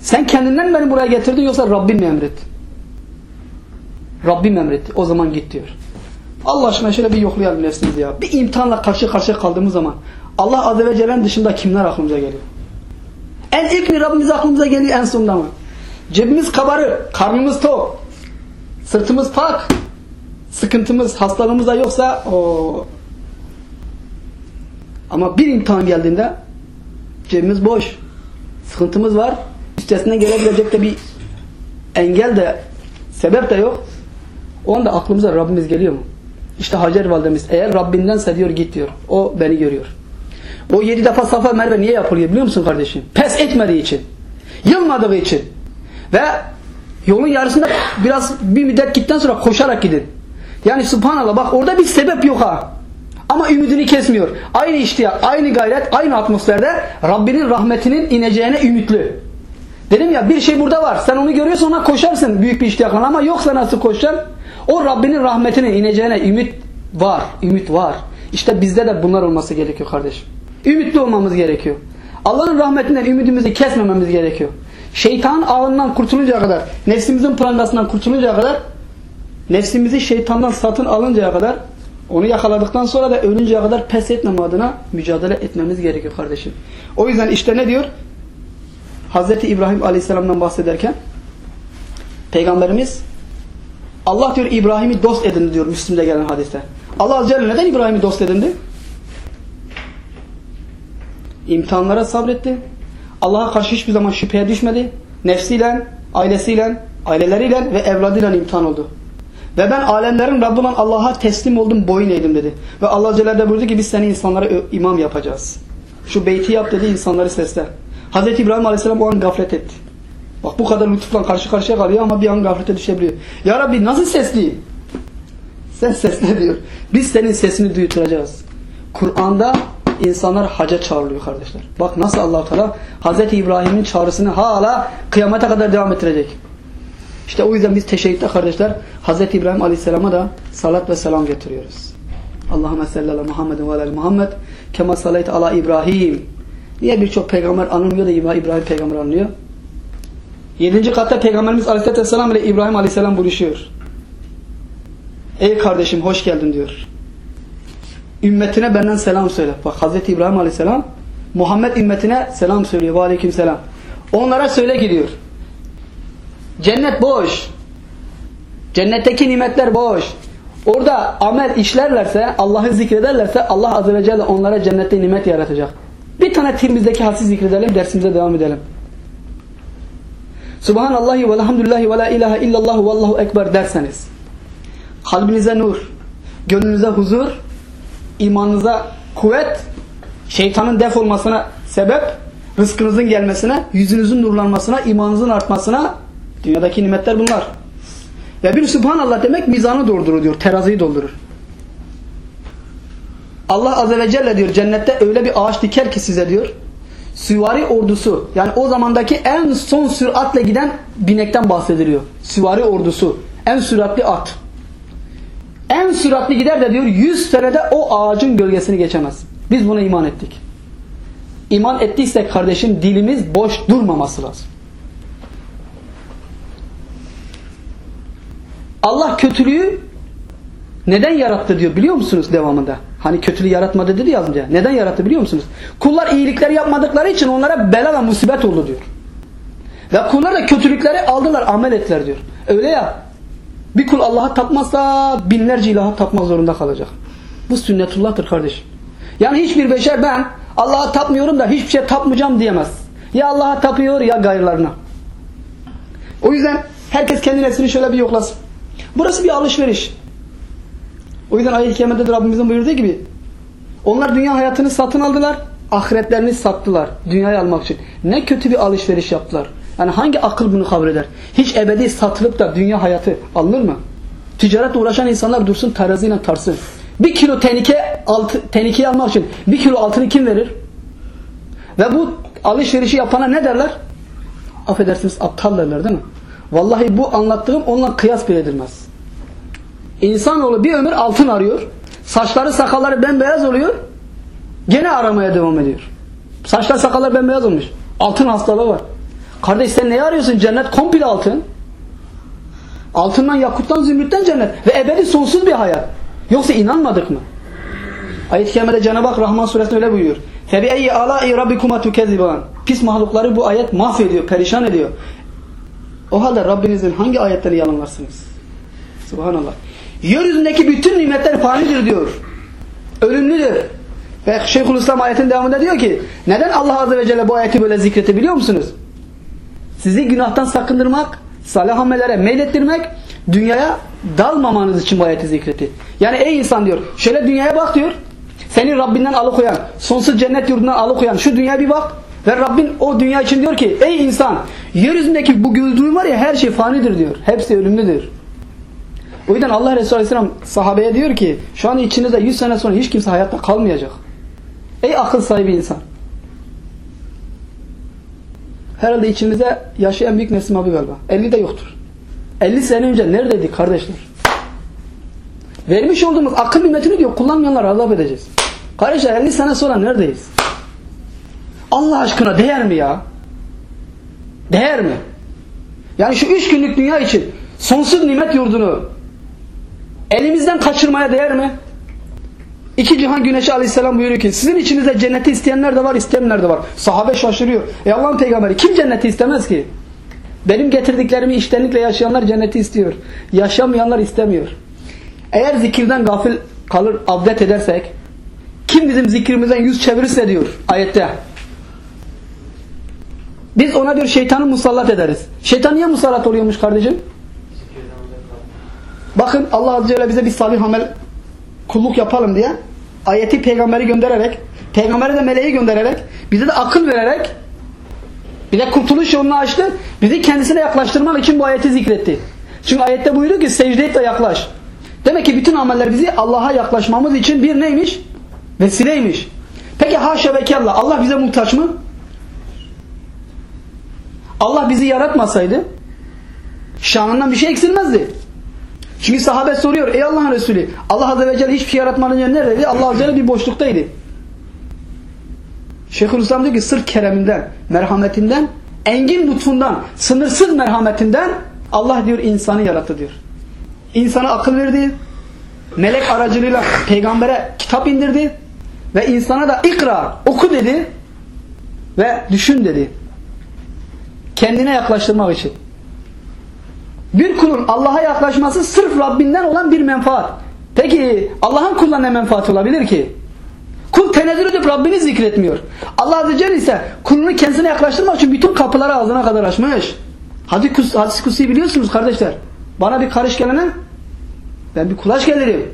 Speaker 1: Sen kendinden beni buraya getirdin yoksa Rabbim mi emretti? Rabbim emretti. O zaman git diyor. Allah aşkına şöyle bir yoklayalım nefsimizi ya. Bir imtihanla karşı karşıya kaldığımız zaman Allah Azze ve Celle'nin dışında kimler aklımıza geliyor? En ilk mi Rabbimiz aklımıza geliyor en sonunda mı? Cebimiz kabarı, karnımız tok, sırtımız pak, sıkıntımız, hastalığımız da yoksa o ama bir imtihan geldiğinde cebimiz boş, sıkıntımız var, üstesine gelebilecek de bir engel de sebep de yok. O anda aklımıza Rabbimiz geliyor mu? İşte Hacer validemiz eğer Rabbindense diyor git diyor. O beni görüyor. O yedi defa Safa Merve niye yapılıyor biliyor musun kardeşim? Pes etmediği için. Yılmadığı için. Ve yolun yarısında biraz bir müddet gitten sonra koşarak gidin. Yani subhanallah bak orada bir sebep yok ha. Ama ümidini kesmiyor. Aynı iştiyak, aynı gayret, aynı atmosferde Rabbinin rahmetinin ineceğine ümitli. Dedim ya bir şey burada var. Sen onu görüyorsun ona koşarsın büyük bir iştiyakla ama yoksa nasıl koşacaksın? O Rabbinin rahmetinin ineceğine ümit var. Ümit var. İşte bizde de bunlar olması gerekiyor kardeşim. Ümitli olmamız gerekiyor. Allah'ın rahmetinden ümidimizi kesmememiz gerekiyor. Şeytan ağından kurtuluncaya kadar, nefsimizin prangasından kurtuluncaya kadar, nefsimizi şeytandan satın alıncaya kadar, onu yakaladıktan sonra da ölünceye kadar pes etmeme adına mücadele etmemiz gerekiyor kardeşim. O yüzden işte ne diyor? Hazreti İbrahim Aleyhisselam'dan bahsederken Peygamberimiz Allah diyor İbrahim'i dost edindi diyor Müslim'de gelen hadiste. Allah Azze ve Celle neden İbrahim'i dost edindi? İmtihanlara sabretti. Allah'a karşı hiçbir zaman şüpheye düşmedi. Nefsiyle, ailesiyle, aileleriyle ve evladıyla imtihan oldu. Ve ben alemlerin Rabbi Allah'a teslim oldum, boyun eğdim dedi. Ve Allah Celle de buyurdu ki biz seni insanlara imam yapacağız. Şu beyti yap dedi insanları sesle. Hazreti İbrahim Aleyhisselam o an gaflet etti. Bak bu kadar lütufla karşı karşıya kalıyor ama bir an gaflete düşebiliyor. Ya Rabbi nasıl sesliyim? Sen sesle diyor. Biz senin sesini duyuracağız. Kur'an'da insanlar haca çağrılıyor kardeşler. Bak nasıl allah Teala Hazreti İbrahim'in çağrısını hala kıyamete kadar devam ettirecek. İşte o yüzden biz teşekkürde kardeşler Hazreti İbrahim Aleyhisselam'a da salat ve selam getiriyoruz. Allahümme salli ala Muhammed ve ala Muhammed kema salayt ala İbrahim. Niye birçok peygamber anılmıyor da İbrahim peygamber anılıyor? Yedinci katta Peygamberimiz Aleyhisselam ile İbrahim Aleyhisselam buluşuyor. Ey kardeşim hoş geldin diyor. Ümmetine benden selam söyle. Bak Hazreti İbrahim Aleyhisselam Muhammed ümmetine selam söylüyor. Ve aleyküm selam. Onlara söyle ki diyor. Cennet boş. Cennetteki nimetler boş. Orada amel işlerlerse, Allah'ı zikrederlerse Allah Azze ve Celle onlara cennette nimet yaratacak. Bir tane Tirmiz'deki hadisi zikredelim, dersimize devam edelim. Subhanallahi ve elhamdülillahi ve la ilahe illallah ve allahu ekber derseniz kalbinize nur, gönlünüze huzur, imanınıza kuvvet, şeytanın def olmasına sebep, rızkınızın gelmesine, yüzünüzün nurlanmasına, imanınızın artmasına dünyadaki nimetler bunlar. Ve bir Subhanallah demek mizanı doldurur diyor, terazıyı doldurur. Allah Azze ve Celle diyor cennette öyle bir ağaç diker ki size diyor süvari ordusu yani o zamandaki en son süratle giden binekten bahsediliyor. Süvari ordusu en süratli at. En süratli gider de diyor 100 senede o ağacın gölgesini geçemez. Biz buna iman ettik. İman ettiysek kardeşim dilimiz boş durmaması lazım. Allah kötülüğü neden yarattı diyor biliyor musunuz devamında? Hani kötülüğü yaratmadı dedi ya az önce. Neden yarattı biliyor musunuz? Kullar iyilikleri yapmadıkları için onlara bela ve musibet oldu diyor. Ve kullar da kötülükleri aldılar, amel ettiler diyor. Öyle ya. Bir kul Allah'a tapmazsa binlerce ilaha tapmak zorunda kalacak. Bu sünnetullah'tır kardeşim. Yani hiçbir beşer ben Allah'a tapmıyorum da hiçbir şey tapmayacağım diyemez. Ya Allah'a tapıyor ya gayrılarına. O yüzden herkes kendi nefsini şöyle bir yoklasın. Burası bir alışveriş. O yüzden ayet-i kerimede Rabbimizin buyurduğu gibi onlar dünya hayatını satın aldılar, ahiretlerini sattılar dünyayı almak için. Ne kötü bir alışveriş yaptılar. Yani hangi akıl bunu kabul eder? Hiç ebedi satılıp da dünya hayatı alınır mı? Ticaretle uğraşan insanlar dursun teraziyle tarsın. Bir kilo tenike altı, tenikeyi almak için bir kilo altını kim verir? Ve bu alışverişi yapana ne derler? Affedersiniz aptal derler değil mi? Vallahi bu anlattığım onunla kıyas bile edilmez. İnsanoğlu bir ömür altın arıyor. Saçları sakalları bembeyaz oluyor. Gene aramaya devam ediyor. Saçlar sakallar bembeyaz olmuş. Altın hastalığı var. Kardeş sen ne arıyorsun? Cennet komple altın. Altından, yakuttan, zümrütten cennet. Ve ebedi sonsuz bir hayat. Yoksa inanmadık mı? Ayet-i Kerime'de Cenab-ı Hak Rahman suresinde öyle buyuruyor. فَبِأَيِّ عَلَاءِ رَبِّكُمَا تُكَذِّبَانِ Pis mahlukları bu ayet mahvediyor, perişan ediyor. O halde Rabbinizin hangi ayetleri yalanlarsınız? Subhanallah. Yeryüzündeki bütün nimetler fanidir diyor. Ölümlüdür. Ve Şeyhülislam ayetin devamında diyor ki neden Allah Azze ve Celle bu ayeti böyle zikretti biliyor musunuz? Sizi günahtan sakındırmak, salih amellere meylettirmek, dünyaya dalmamanız için bu ayeti zikretti. Yani ey insan diyor, şöyle dünyaya bak diyor, seni Rabbinden alıkoyan, sonsuz cennet yurdundan alıkoyan şu dünyaya bir bak ve Rabbin o dünya için diyor ki ey insan, yeryüzündeki bu gördüğün var ya her şey fanidir diyor. Hepsi ölümlüdür. O yüzden Allah Resulü Aleyhisselam sahabeye diyor ki şu an içinizde 100 sene sonra hiç kimse hayatta kalmayacak. Ey akıl sahibi insan. Herhalde içimizde yaşayan büyük Nesim abi galiba. 50 de yoktur. 50 sene önce neredeydik kardeşler? Vermiş olduğumuz akıl nimetini diyor kullanmayanlar azap edeceğiz. Kardeşler 50 sene sonra neredeyiz? Allah aşkına değer mi ya? Değer mi? Yani şu üç günlük dünya için sonsuz nimet yurdunu elimizden kaçırmaya değer mi? İki cihan güneşi aleyhisselam buyuruyor ki sizin içinizde cenneti isteyenler de var isteyenler de var. Sahabe şaşırıyor. E Allah'ın peygamberi kim cenneti istemez ki? Benim getirdiklerimi iştenlikle yaşayanlar cenneti istiyor. Yaşamayanlar istemiyor. Eğer zikirden gafil kalır abdet edersek kim bizim zikrimizden yüz çevirirse diyor ayette. Biz ona diyor şeytanı musallat ederiz. Şeytan niye musallat oluyormuş kardeşim? Bakın Allah Azze ve Celle bize bir salih amel kulluk yapalım diye ayeti peygamberi göndererek peygamberi de meleği göndererek bize de akıl vererek bir de kurtuluş yolunu açtı. Bizi kendisine yaklaştırmak için bu ayeti zikretti. Çünkü ayette buyuruyor ki secde et de yaklaş. Demek ki bütün ameller bizi Allah'a yaklaşmamız için bir neymiş? Vesileymiş. Peki haşa ve kella Allah bize muhtaç mı? Allah bizi yaratmasaydı şanından bir şey eksilmezdi. Çünkü sahabe soruyor ey Allah'ın Resulü Allah Azze ve Celle hiçbir şey yaratmadan önce neredeydi? Allah Azze ve Celle bir boşluktaydı. Şeyhülislam diyor ki sırf kereminden, merhametinden, engin lütfundan, sınırsız merhametinden Allah diyor insanı yarattı diyor. İnsana akıl verdi, melek aracılığıyla peygambere kitap indirdi ve insana da ikra, oku dedi ve düşün dedi. Kendine yaklaştırmak için. Bir kulun Allah'a yaklaşması sırf Rabbinden olan bir menfaat. Peki Allah'ın kuluna ne menfaat olabilir ki? Kul tenezzül edip Rabbini zikretmiyor. Allah Azze Celle ise kulunu kendisine yaklaştırmak için bütün kapıları ağzına kadar açmış. Hadis, hadis kutsiyi biliyorsunuz kardeşler. Bana bir karış gelene ben bir kulaç gelirim.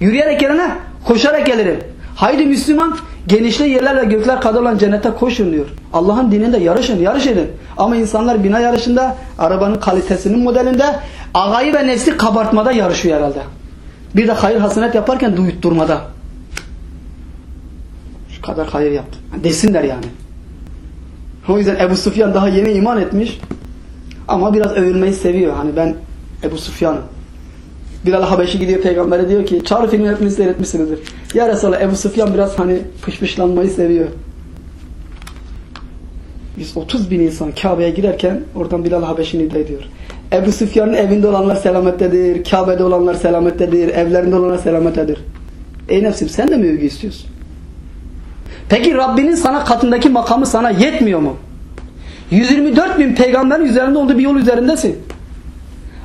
Speaker 1: Yürüyerek gelene koşarak gelirim. Haydi Müslüman genişle yerlerle gökler kadar olan cennete koşun diyor. Allah'ın dininde yarışın, yarış edin. Ama insanlar bina yarışında, arabanın kalitesinin modelinde, ağayı ve nefsi kabartmada yarışıyor herhalde. Bir de hayır hasenet yaparken duyutturmada. Şu kadar hayır yaptı. Desinler yani. O yüzden Ebu Sufyan daha yeni iman etmiş. Ama biraz övülmeyi seviyor. Hani ben Ebu Sufyan'ım. Bilal Habeşi gidiyor peygambere diyor ki Çağrı filmi hepiniz seyretmişsinizdir. Ya Resulallah Ebu Sufyan biraz hani pışpışlanmayı seviyor. 130 bin insan Kabe'ye girerken oradan Bilal Habeşi'ni iddia ediyor. Ebu Sufyan'ın evinde olanlar selamettedir. Kabe'de olanlar selamettedir. Evlerinde olanlar selamettedir. Ey nefsim sen de mi övgü istiyorsun? Peki Rabbinin sana katındaki makamı sana yetmiyor mu? 124 bin peygamberin üzerinde olduğu bir yol üzerindesin.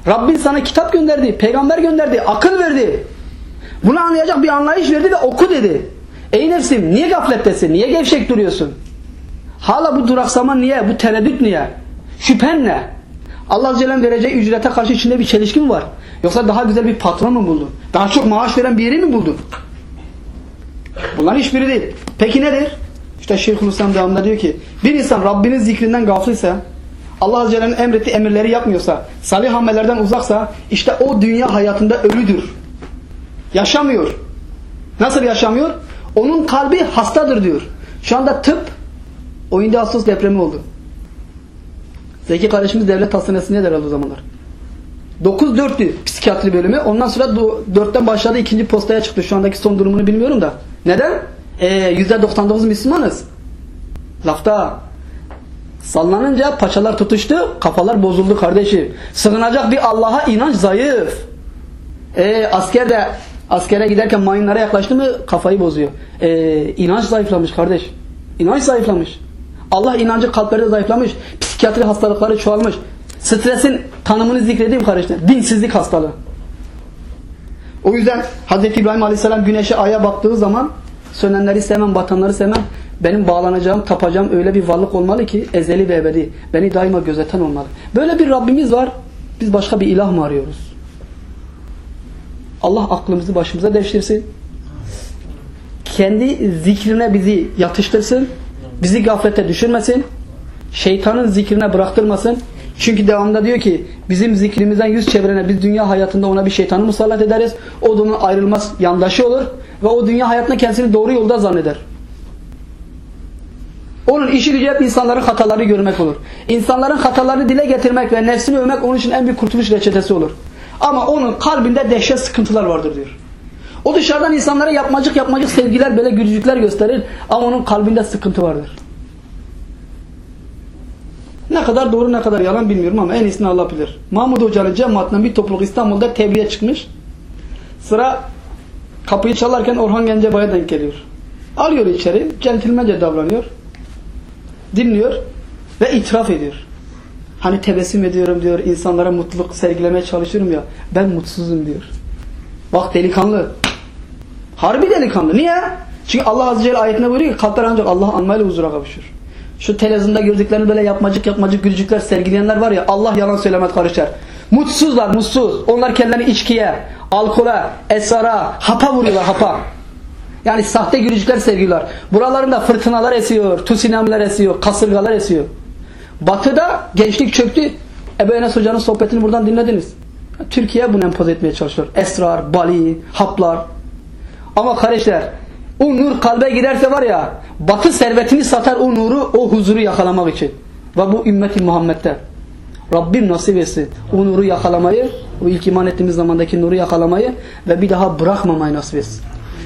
Speaker 1: Rabbin sana kitap gönderdi, peygamber gönderdi, akıl verdi. Bunu anlayacak bir anlayış verdi ve oku dedi. Ey nefsim niye gaflettesin? Niye gevşek duruyorsun? Hala bu duraksama niye? Bu tereddüt niye? Şüphen ne? Allah Celle'nin vereceği ücrete karşı içinde bir çelişki mi var? Yoksa daha güzel bir patron mu buldun? Daha çok maaş veren bir yeri mi buldun? Bunların hiçbiri değil. Peki nedir? İşte Şeyhülislam devamında diyor ki bir insan Rabbinin zikrinden gafilse Allah Azze ve Celle'nin emrettiği emirleri yapmıyorsa, salih amellerden uzaksa işte o dünya hayatında ölüdür. Yaşamıyor. Nasıl yaşamıyor? Onun kalbi hastadır diyor. Şu anda tıp oyunda Ağustos depremi oldu. Zeki kardeşimiz devlet hastanesinde de herhalde o zamanlar. 9-4'tü psikiyatri bölümü. Ondan sonra 4'ten başladı ikinci postaya çıktı. Şu andaki son durumunu bilmiyorum da. Neden? Ee, %99 Müslümanız. Lafta sallanınca paçalar tutuştu, kafalar bozuldu kardeşim. Sığınacak bir Allah'a inanç zayıf. Ee, asker de askere giderken mayınlara yaklaştı mı kafayı bozuyor. Ee, inanç zayıflamış kardeş. İnanç zayıflamış. Allah inancı kalplerde zayıflamış. Psikiyatri hastalıkları çoğalmış. Stresin tanımını zikredeyim kardeşler. Dinsizlik hastalığı. O yüzden Hz. İbrahim Aleyhisselam güneşe aya baktığı zaman sönenleri sevmem, batanları sevmem. Benim bağlanacağım, tapacağım öyle bir varlık olmalı ki ezeli ve ebedi. Beni daima gözeten olmalı. Böyle bir Rabbimiz var. Biz başka bir ilah mı arıyoruz? Allah aklımızı başımıza devşirsin. Kendi zikrine bizi yatıştırsın. Bizi gaflete düşürmesin. Şeytanın zikrine bıraktırmasın. Çünkü devamında diyor ki bizim zikrimizden yüz çevirene biz dünya hayatında ona bir şeytanı musallat ederiz. O da onun ayrılmaz yandaşı olur. Ve o dünya hayatında kendisini doğru yolda zanneder. Onun işi gücü hep insanların hataları görmek olur. İnsanların hatalarını dile getirmek ve nefsini övmek onun için en büyük kurtuluş reçetesi olur. Ama onun kalbinde dehşet sıkıntılar vardır diyor. O dışarıdan insanlara yapmacık yapmacık sevgiler böyle gülücükler gösterir ama onun kalbinde sıkıntı vardır. Ne kadar doğru ne kadar yalan bilmiyorum ama en iyisini Allah bilir. Mahmud Hoca'nın cemaatinden bir topluluk İstanbul'da tebliğe çıkmış. Sıra kapıyı çalarken Orhan Gencebay'a denk geliyor. Alıyor içeri, centilmence davranıyor. Dinliyor ve itiraf ediyor. Hani tebessüm ediyorum diyor, insanlara mutluluk sergilemeye çalışıyorum ya, ben mutsuzum diyor. Bak delikanlı. Harbi delikanlı. Niye? Çünkü Allah Azze Celle ayetine buyuruyor ki kalpler ancak Allah anmayla huzura kavuşur. Şu televizyonda gördüklerini böyle yapmacık yapmacık gülücükler sergileyenler var ya Allah yalan söylemez karışır. Mutsuzlar mutsuz. Onlar kendilerini içkiye, alkole, esara, hapa vuruyorlar hapa. Yani sahte gülücükler sergiliyorlar. Buralarında fırtınalar esiyor, tsunamiler esiyor, kasırgalar esiyor. Batı'da gençlik çöktü. Ebu Enes Hoca'nın sohbetini buradan dinlediniz. Türkiye bunu empoze etmeye çalışıyor. Esrar, bali, haplar. Ama kardeşler o nur kalbe giderse var ya batı servetini satar o nuru o huzuru yakalamak için. Ve bu ümmeti Muhammed'de. Rabbim nasip etsin. O nuru yakalamayı, o ilk iman ettiğimiz zamandaki nuru yakalamayı ve bir daha bırakmamayı nasip etsin.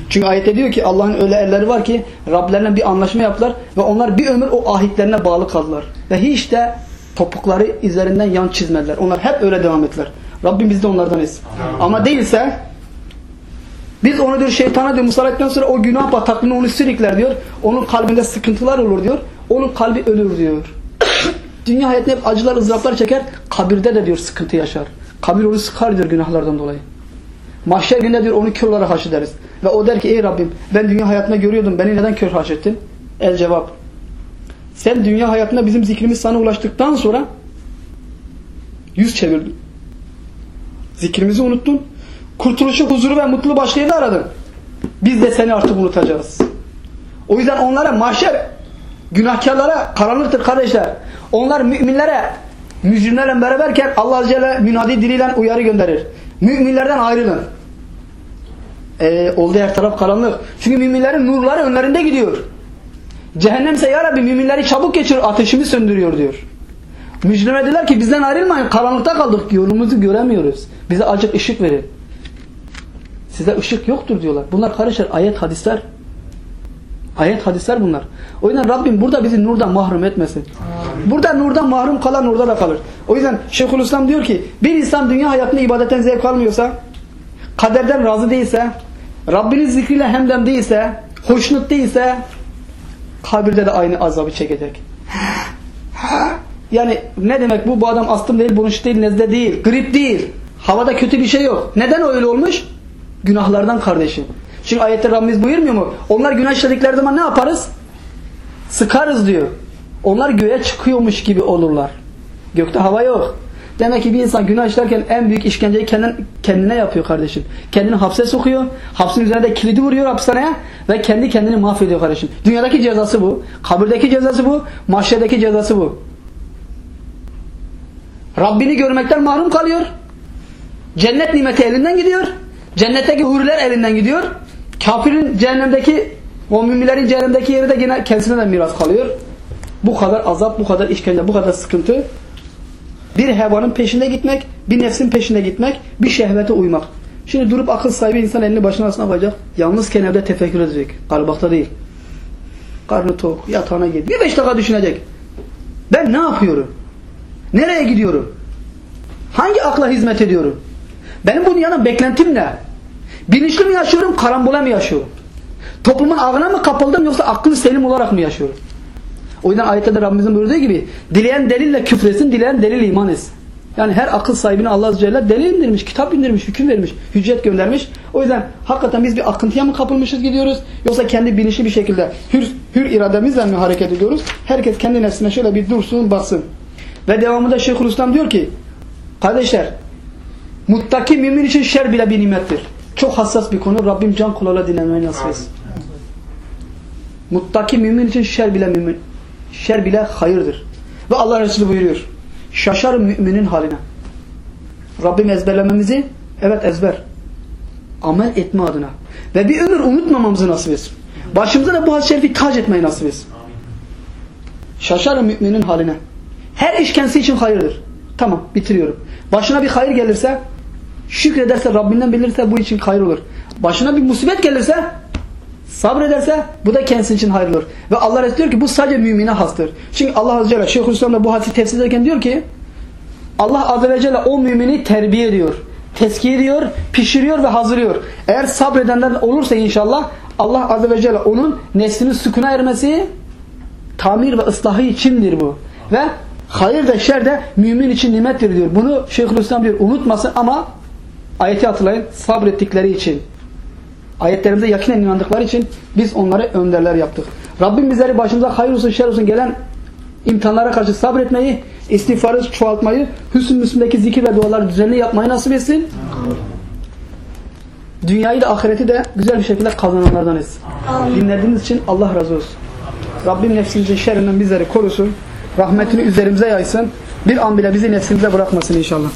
Speaker 1: Çünkü ayette diyor ki Allah'ın öyle elleri var ki Rablerine bir anlaşma yaptılar ve onlar bir ömür o ahitlerine bağlı kaldılar. Ve hiç de topukları üzerinden yan çizmediler. Onlar hep öyle devam ettiler. Rabbim biz de onlardan etsin. Ama değilse biz onu diyor şeytana diyor musallattan sonra o günah bataklığını onu sürükler diyor. Onun kalbinde sıkıntılar olur diyor. Onun kalbi ölür diyor. Dünya hayatında hep acılar ızdıraplar çeker. Kabirde de diyor sıkıntı yaşar. Kabir onu sıkar diyor günahlardan dolayı. Mahşer günde diyor onu kör olarak haşederiz. Ve o der ki ey Rabbim ben dünya hayatında görüyordum beni neden kör haşettin? El cevap. Sen dünya hayatında bizim zikrimiz sana ulaştıktan sonra yüz çevirdin. Zikrimizi unuttun. Kurtuluşu, huzuru ve mutlu yerde aradın. Biz de seni artık unutacağız. O yüzden onlara mahşer günahkarlara karanlıktır kardeşler. Onlar müminlere mücrimlerle beraberken Allah Azze Celle münadi diliyle uyarı gönderir. Müminlerden ayrılın. Ee, oldu her taraf karanlık. Çünkü müminlerin nurları önlerinde gidiyor. Cehennemse ya Rabbi müminleri çabuk geçir ateşimi söndürüyor diyor. Mücrime dediler ki bizden ayrılmayın karanlıkta kaldık yolumuzu göremiyoruz. Bize acık ışık verin. Size ışık yoktur diyorlar. Bunlar karışır ayet hadisler. Ayet hadisler bunlar. O yüzden Rabbim burada bizi nurdan mahrum etmesin. Burada nurdan mahrum kalan nurda da kalır. O yüzden Şeyhülislam diyor ki bir insan dünya hayatında ibadetten zevk almıyorsa, kaderden razı değilse, Rabbinin zikriyle hemdem değilse, hoşnut değilse kabirde de aynı azabı çekecek. Yani ne demek bu? Bu adam astım değil, burunç değil, nezle değil, grip değil. Havada kötü bir şey yok. Neden öyle olmuş? Günahlardan kardeşim. Çünkü ayette Rabbimiz buyurmuyor mu? Onlar günah işledikleri zaman ne yaparız? Sıkarız diyor. Onlar göğe çıkıyormuş gibi olurlar. Gökte hava yok. Demek ki bir insan günah işlerken en büyük işkenceyi kendine, kendine yapıyor kardeşim. Kendini hapse sokuyor. Hapsin üzerine de kilidi vuruyor hapishaneye ve kendi kendini mahvediyor kardeşim. Dünyadaki cezası bu. Kabirdeki cezası bu. Mahşerdeki cezası bu. Rabbini görmekten mahrum kalıyor. Cennet nimeti elinden gidiyor. Cennetteki huriler elinden gidiyor. Kafirin cehennemdeki o müminlerin cehennemdeki yeri de yine kendisine de miras kalıyor. Bu kadar azap, bu kadar işkence, bu kadar sıkıntı. Bir hevanın peşinde gitmek, bir nefsin peşinde gitmek, bir şehvete uymak. Şimdi durup akıl sahibi insan elini başına asına yapacak. Yalnızken evde tefekkür edecek. Kalbakta değil. Karnı tok, yatağına gidiyor. Bir beş dakika düşünecek. Ben ne yapıyorum? Nereye gidiyorum? Hangi akla hizmet ediyorum? Benim bu dünyadan beklentim ne? Bilinçli mi yaşıyorum, karambole mi yaşıyorum? Toplumun ağına mı kapıldım yoksa aklın selim olarak mı yaşıyorum? O yüzden ayette de Rabbimizin buyurduğu gibi dileyen delille küfresin, dileyen delil iman etsin. Yani her akıl sahibine Allah Azze Celle delil indirmiş, kitap indirmiş, hüküm vermiş, hüccet göndermiş. O yüzden hakikaten biz bir akıntıya mı kapılmışız gidiyoruz yoksa kendi bilinçli bir şekilde hür, hür irademizle mi hareket ediyoruz? Herkes kendi nefsine şöyle bir dursun, baksın. Ve devamında Şeyhülislam diyor ki kardeşler muttaki mümin için şer bile bir nimettir. Çok hassas bir konu. Rabbim can kulağıyla dinlemeyi nasip etsin. Muttaki mümin için şer bile mümin, şer bile hayırdır. Ve Allah Resulü buyuruyor. Şaşar müminin haline. Rabbim ezberlememizi evet ezber. Amel etme adına. Ve bir ömür unutmamamızı nasip etsin. Başımıza da bu hadis-i şerifi tac etmeyi nasip etsin. Şaşar müminin haline. Her iş kendisi için hayırdır. Tamam bitiriyorum. Başına bir hayır gelirse şükrederse Rabbinden bilirse bu için hayır olur. Başına bir musibet gelirse sabrederse bu da kendisi için hayır olur. Ve Allah Resulü diyor ki bu sadece mümine hastır. Çünkü Allah Azze ve Celle Şeyhülislam da bu hadisi tefsir ederken diyor ki Allah Azze ve Celle o mümini terbiye ediyor. Teskiye ediyor, pişiriyor ve hazırlıyor. Eğer sabredenler olursa inşallah Allah Azze ve Celle onun neslinin sükuna ermesi tamir ve ıslahı içindir bu. Ve hayır da şer de mümin için nimettir diyor. Bunu Şeyhülislam diyor unutmasın ama ayeti hatırlayın sabrettikleri için ayetlerimize yakinen inandıkları için biz onları önderler yaptık. Rabbim bizleri başımıza hayır olsun şer olsun gelen imtihanlara karşı sabretmeyi, istiğfarı çoğaltmayı, hüsn müslümdeki zikir ve duaları düzenli yapmayı nasip etsin. Dünyayı da ahireti de güzel bir şekilde kazananlardan etsin. Dinlediğiniz için Allah razı olsun. Rabbim nefsimizin şerrinden bizleri korusun. Rahmetini üzerimize yaysın. Bir an bile bizi nefsimize bırakmasın inşallah.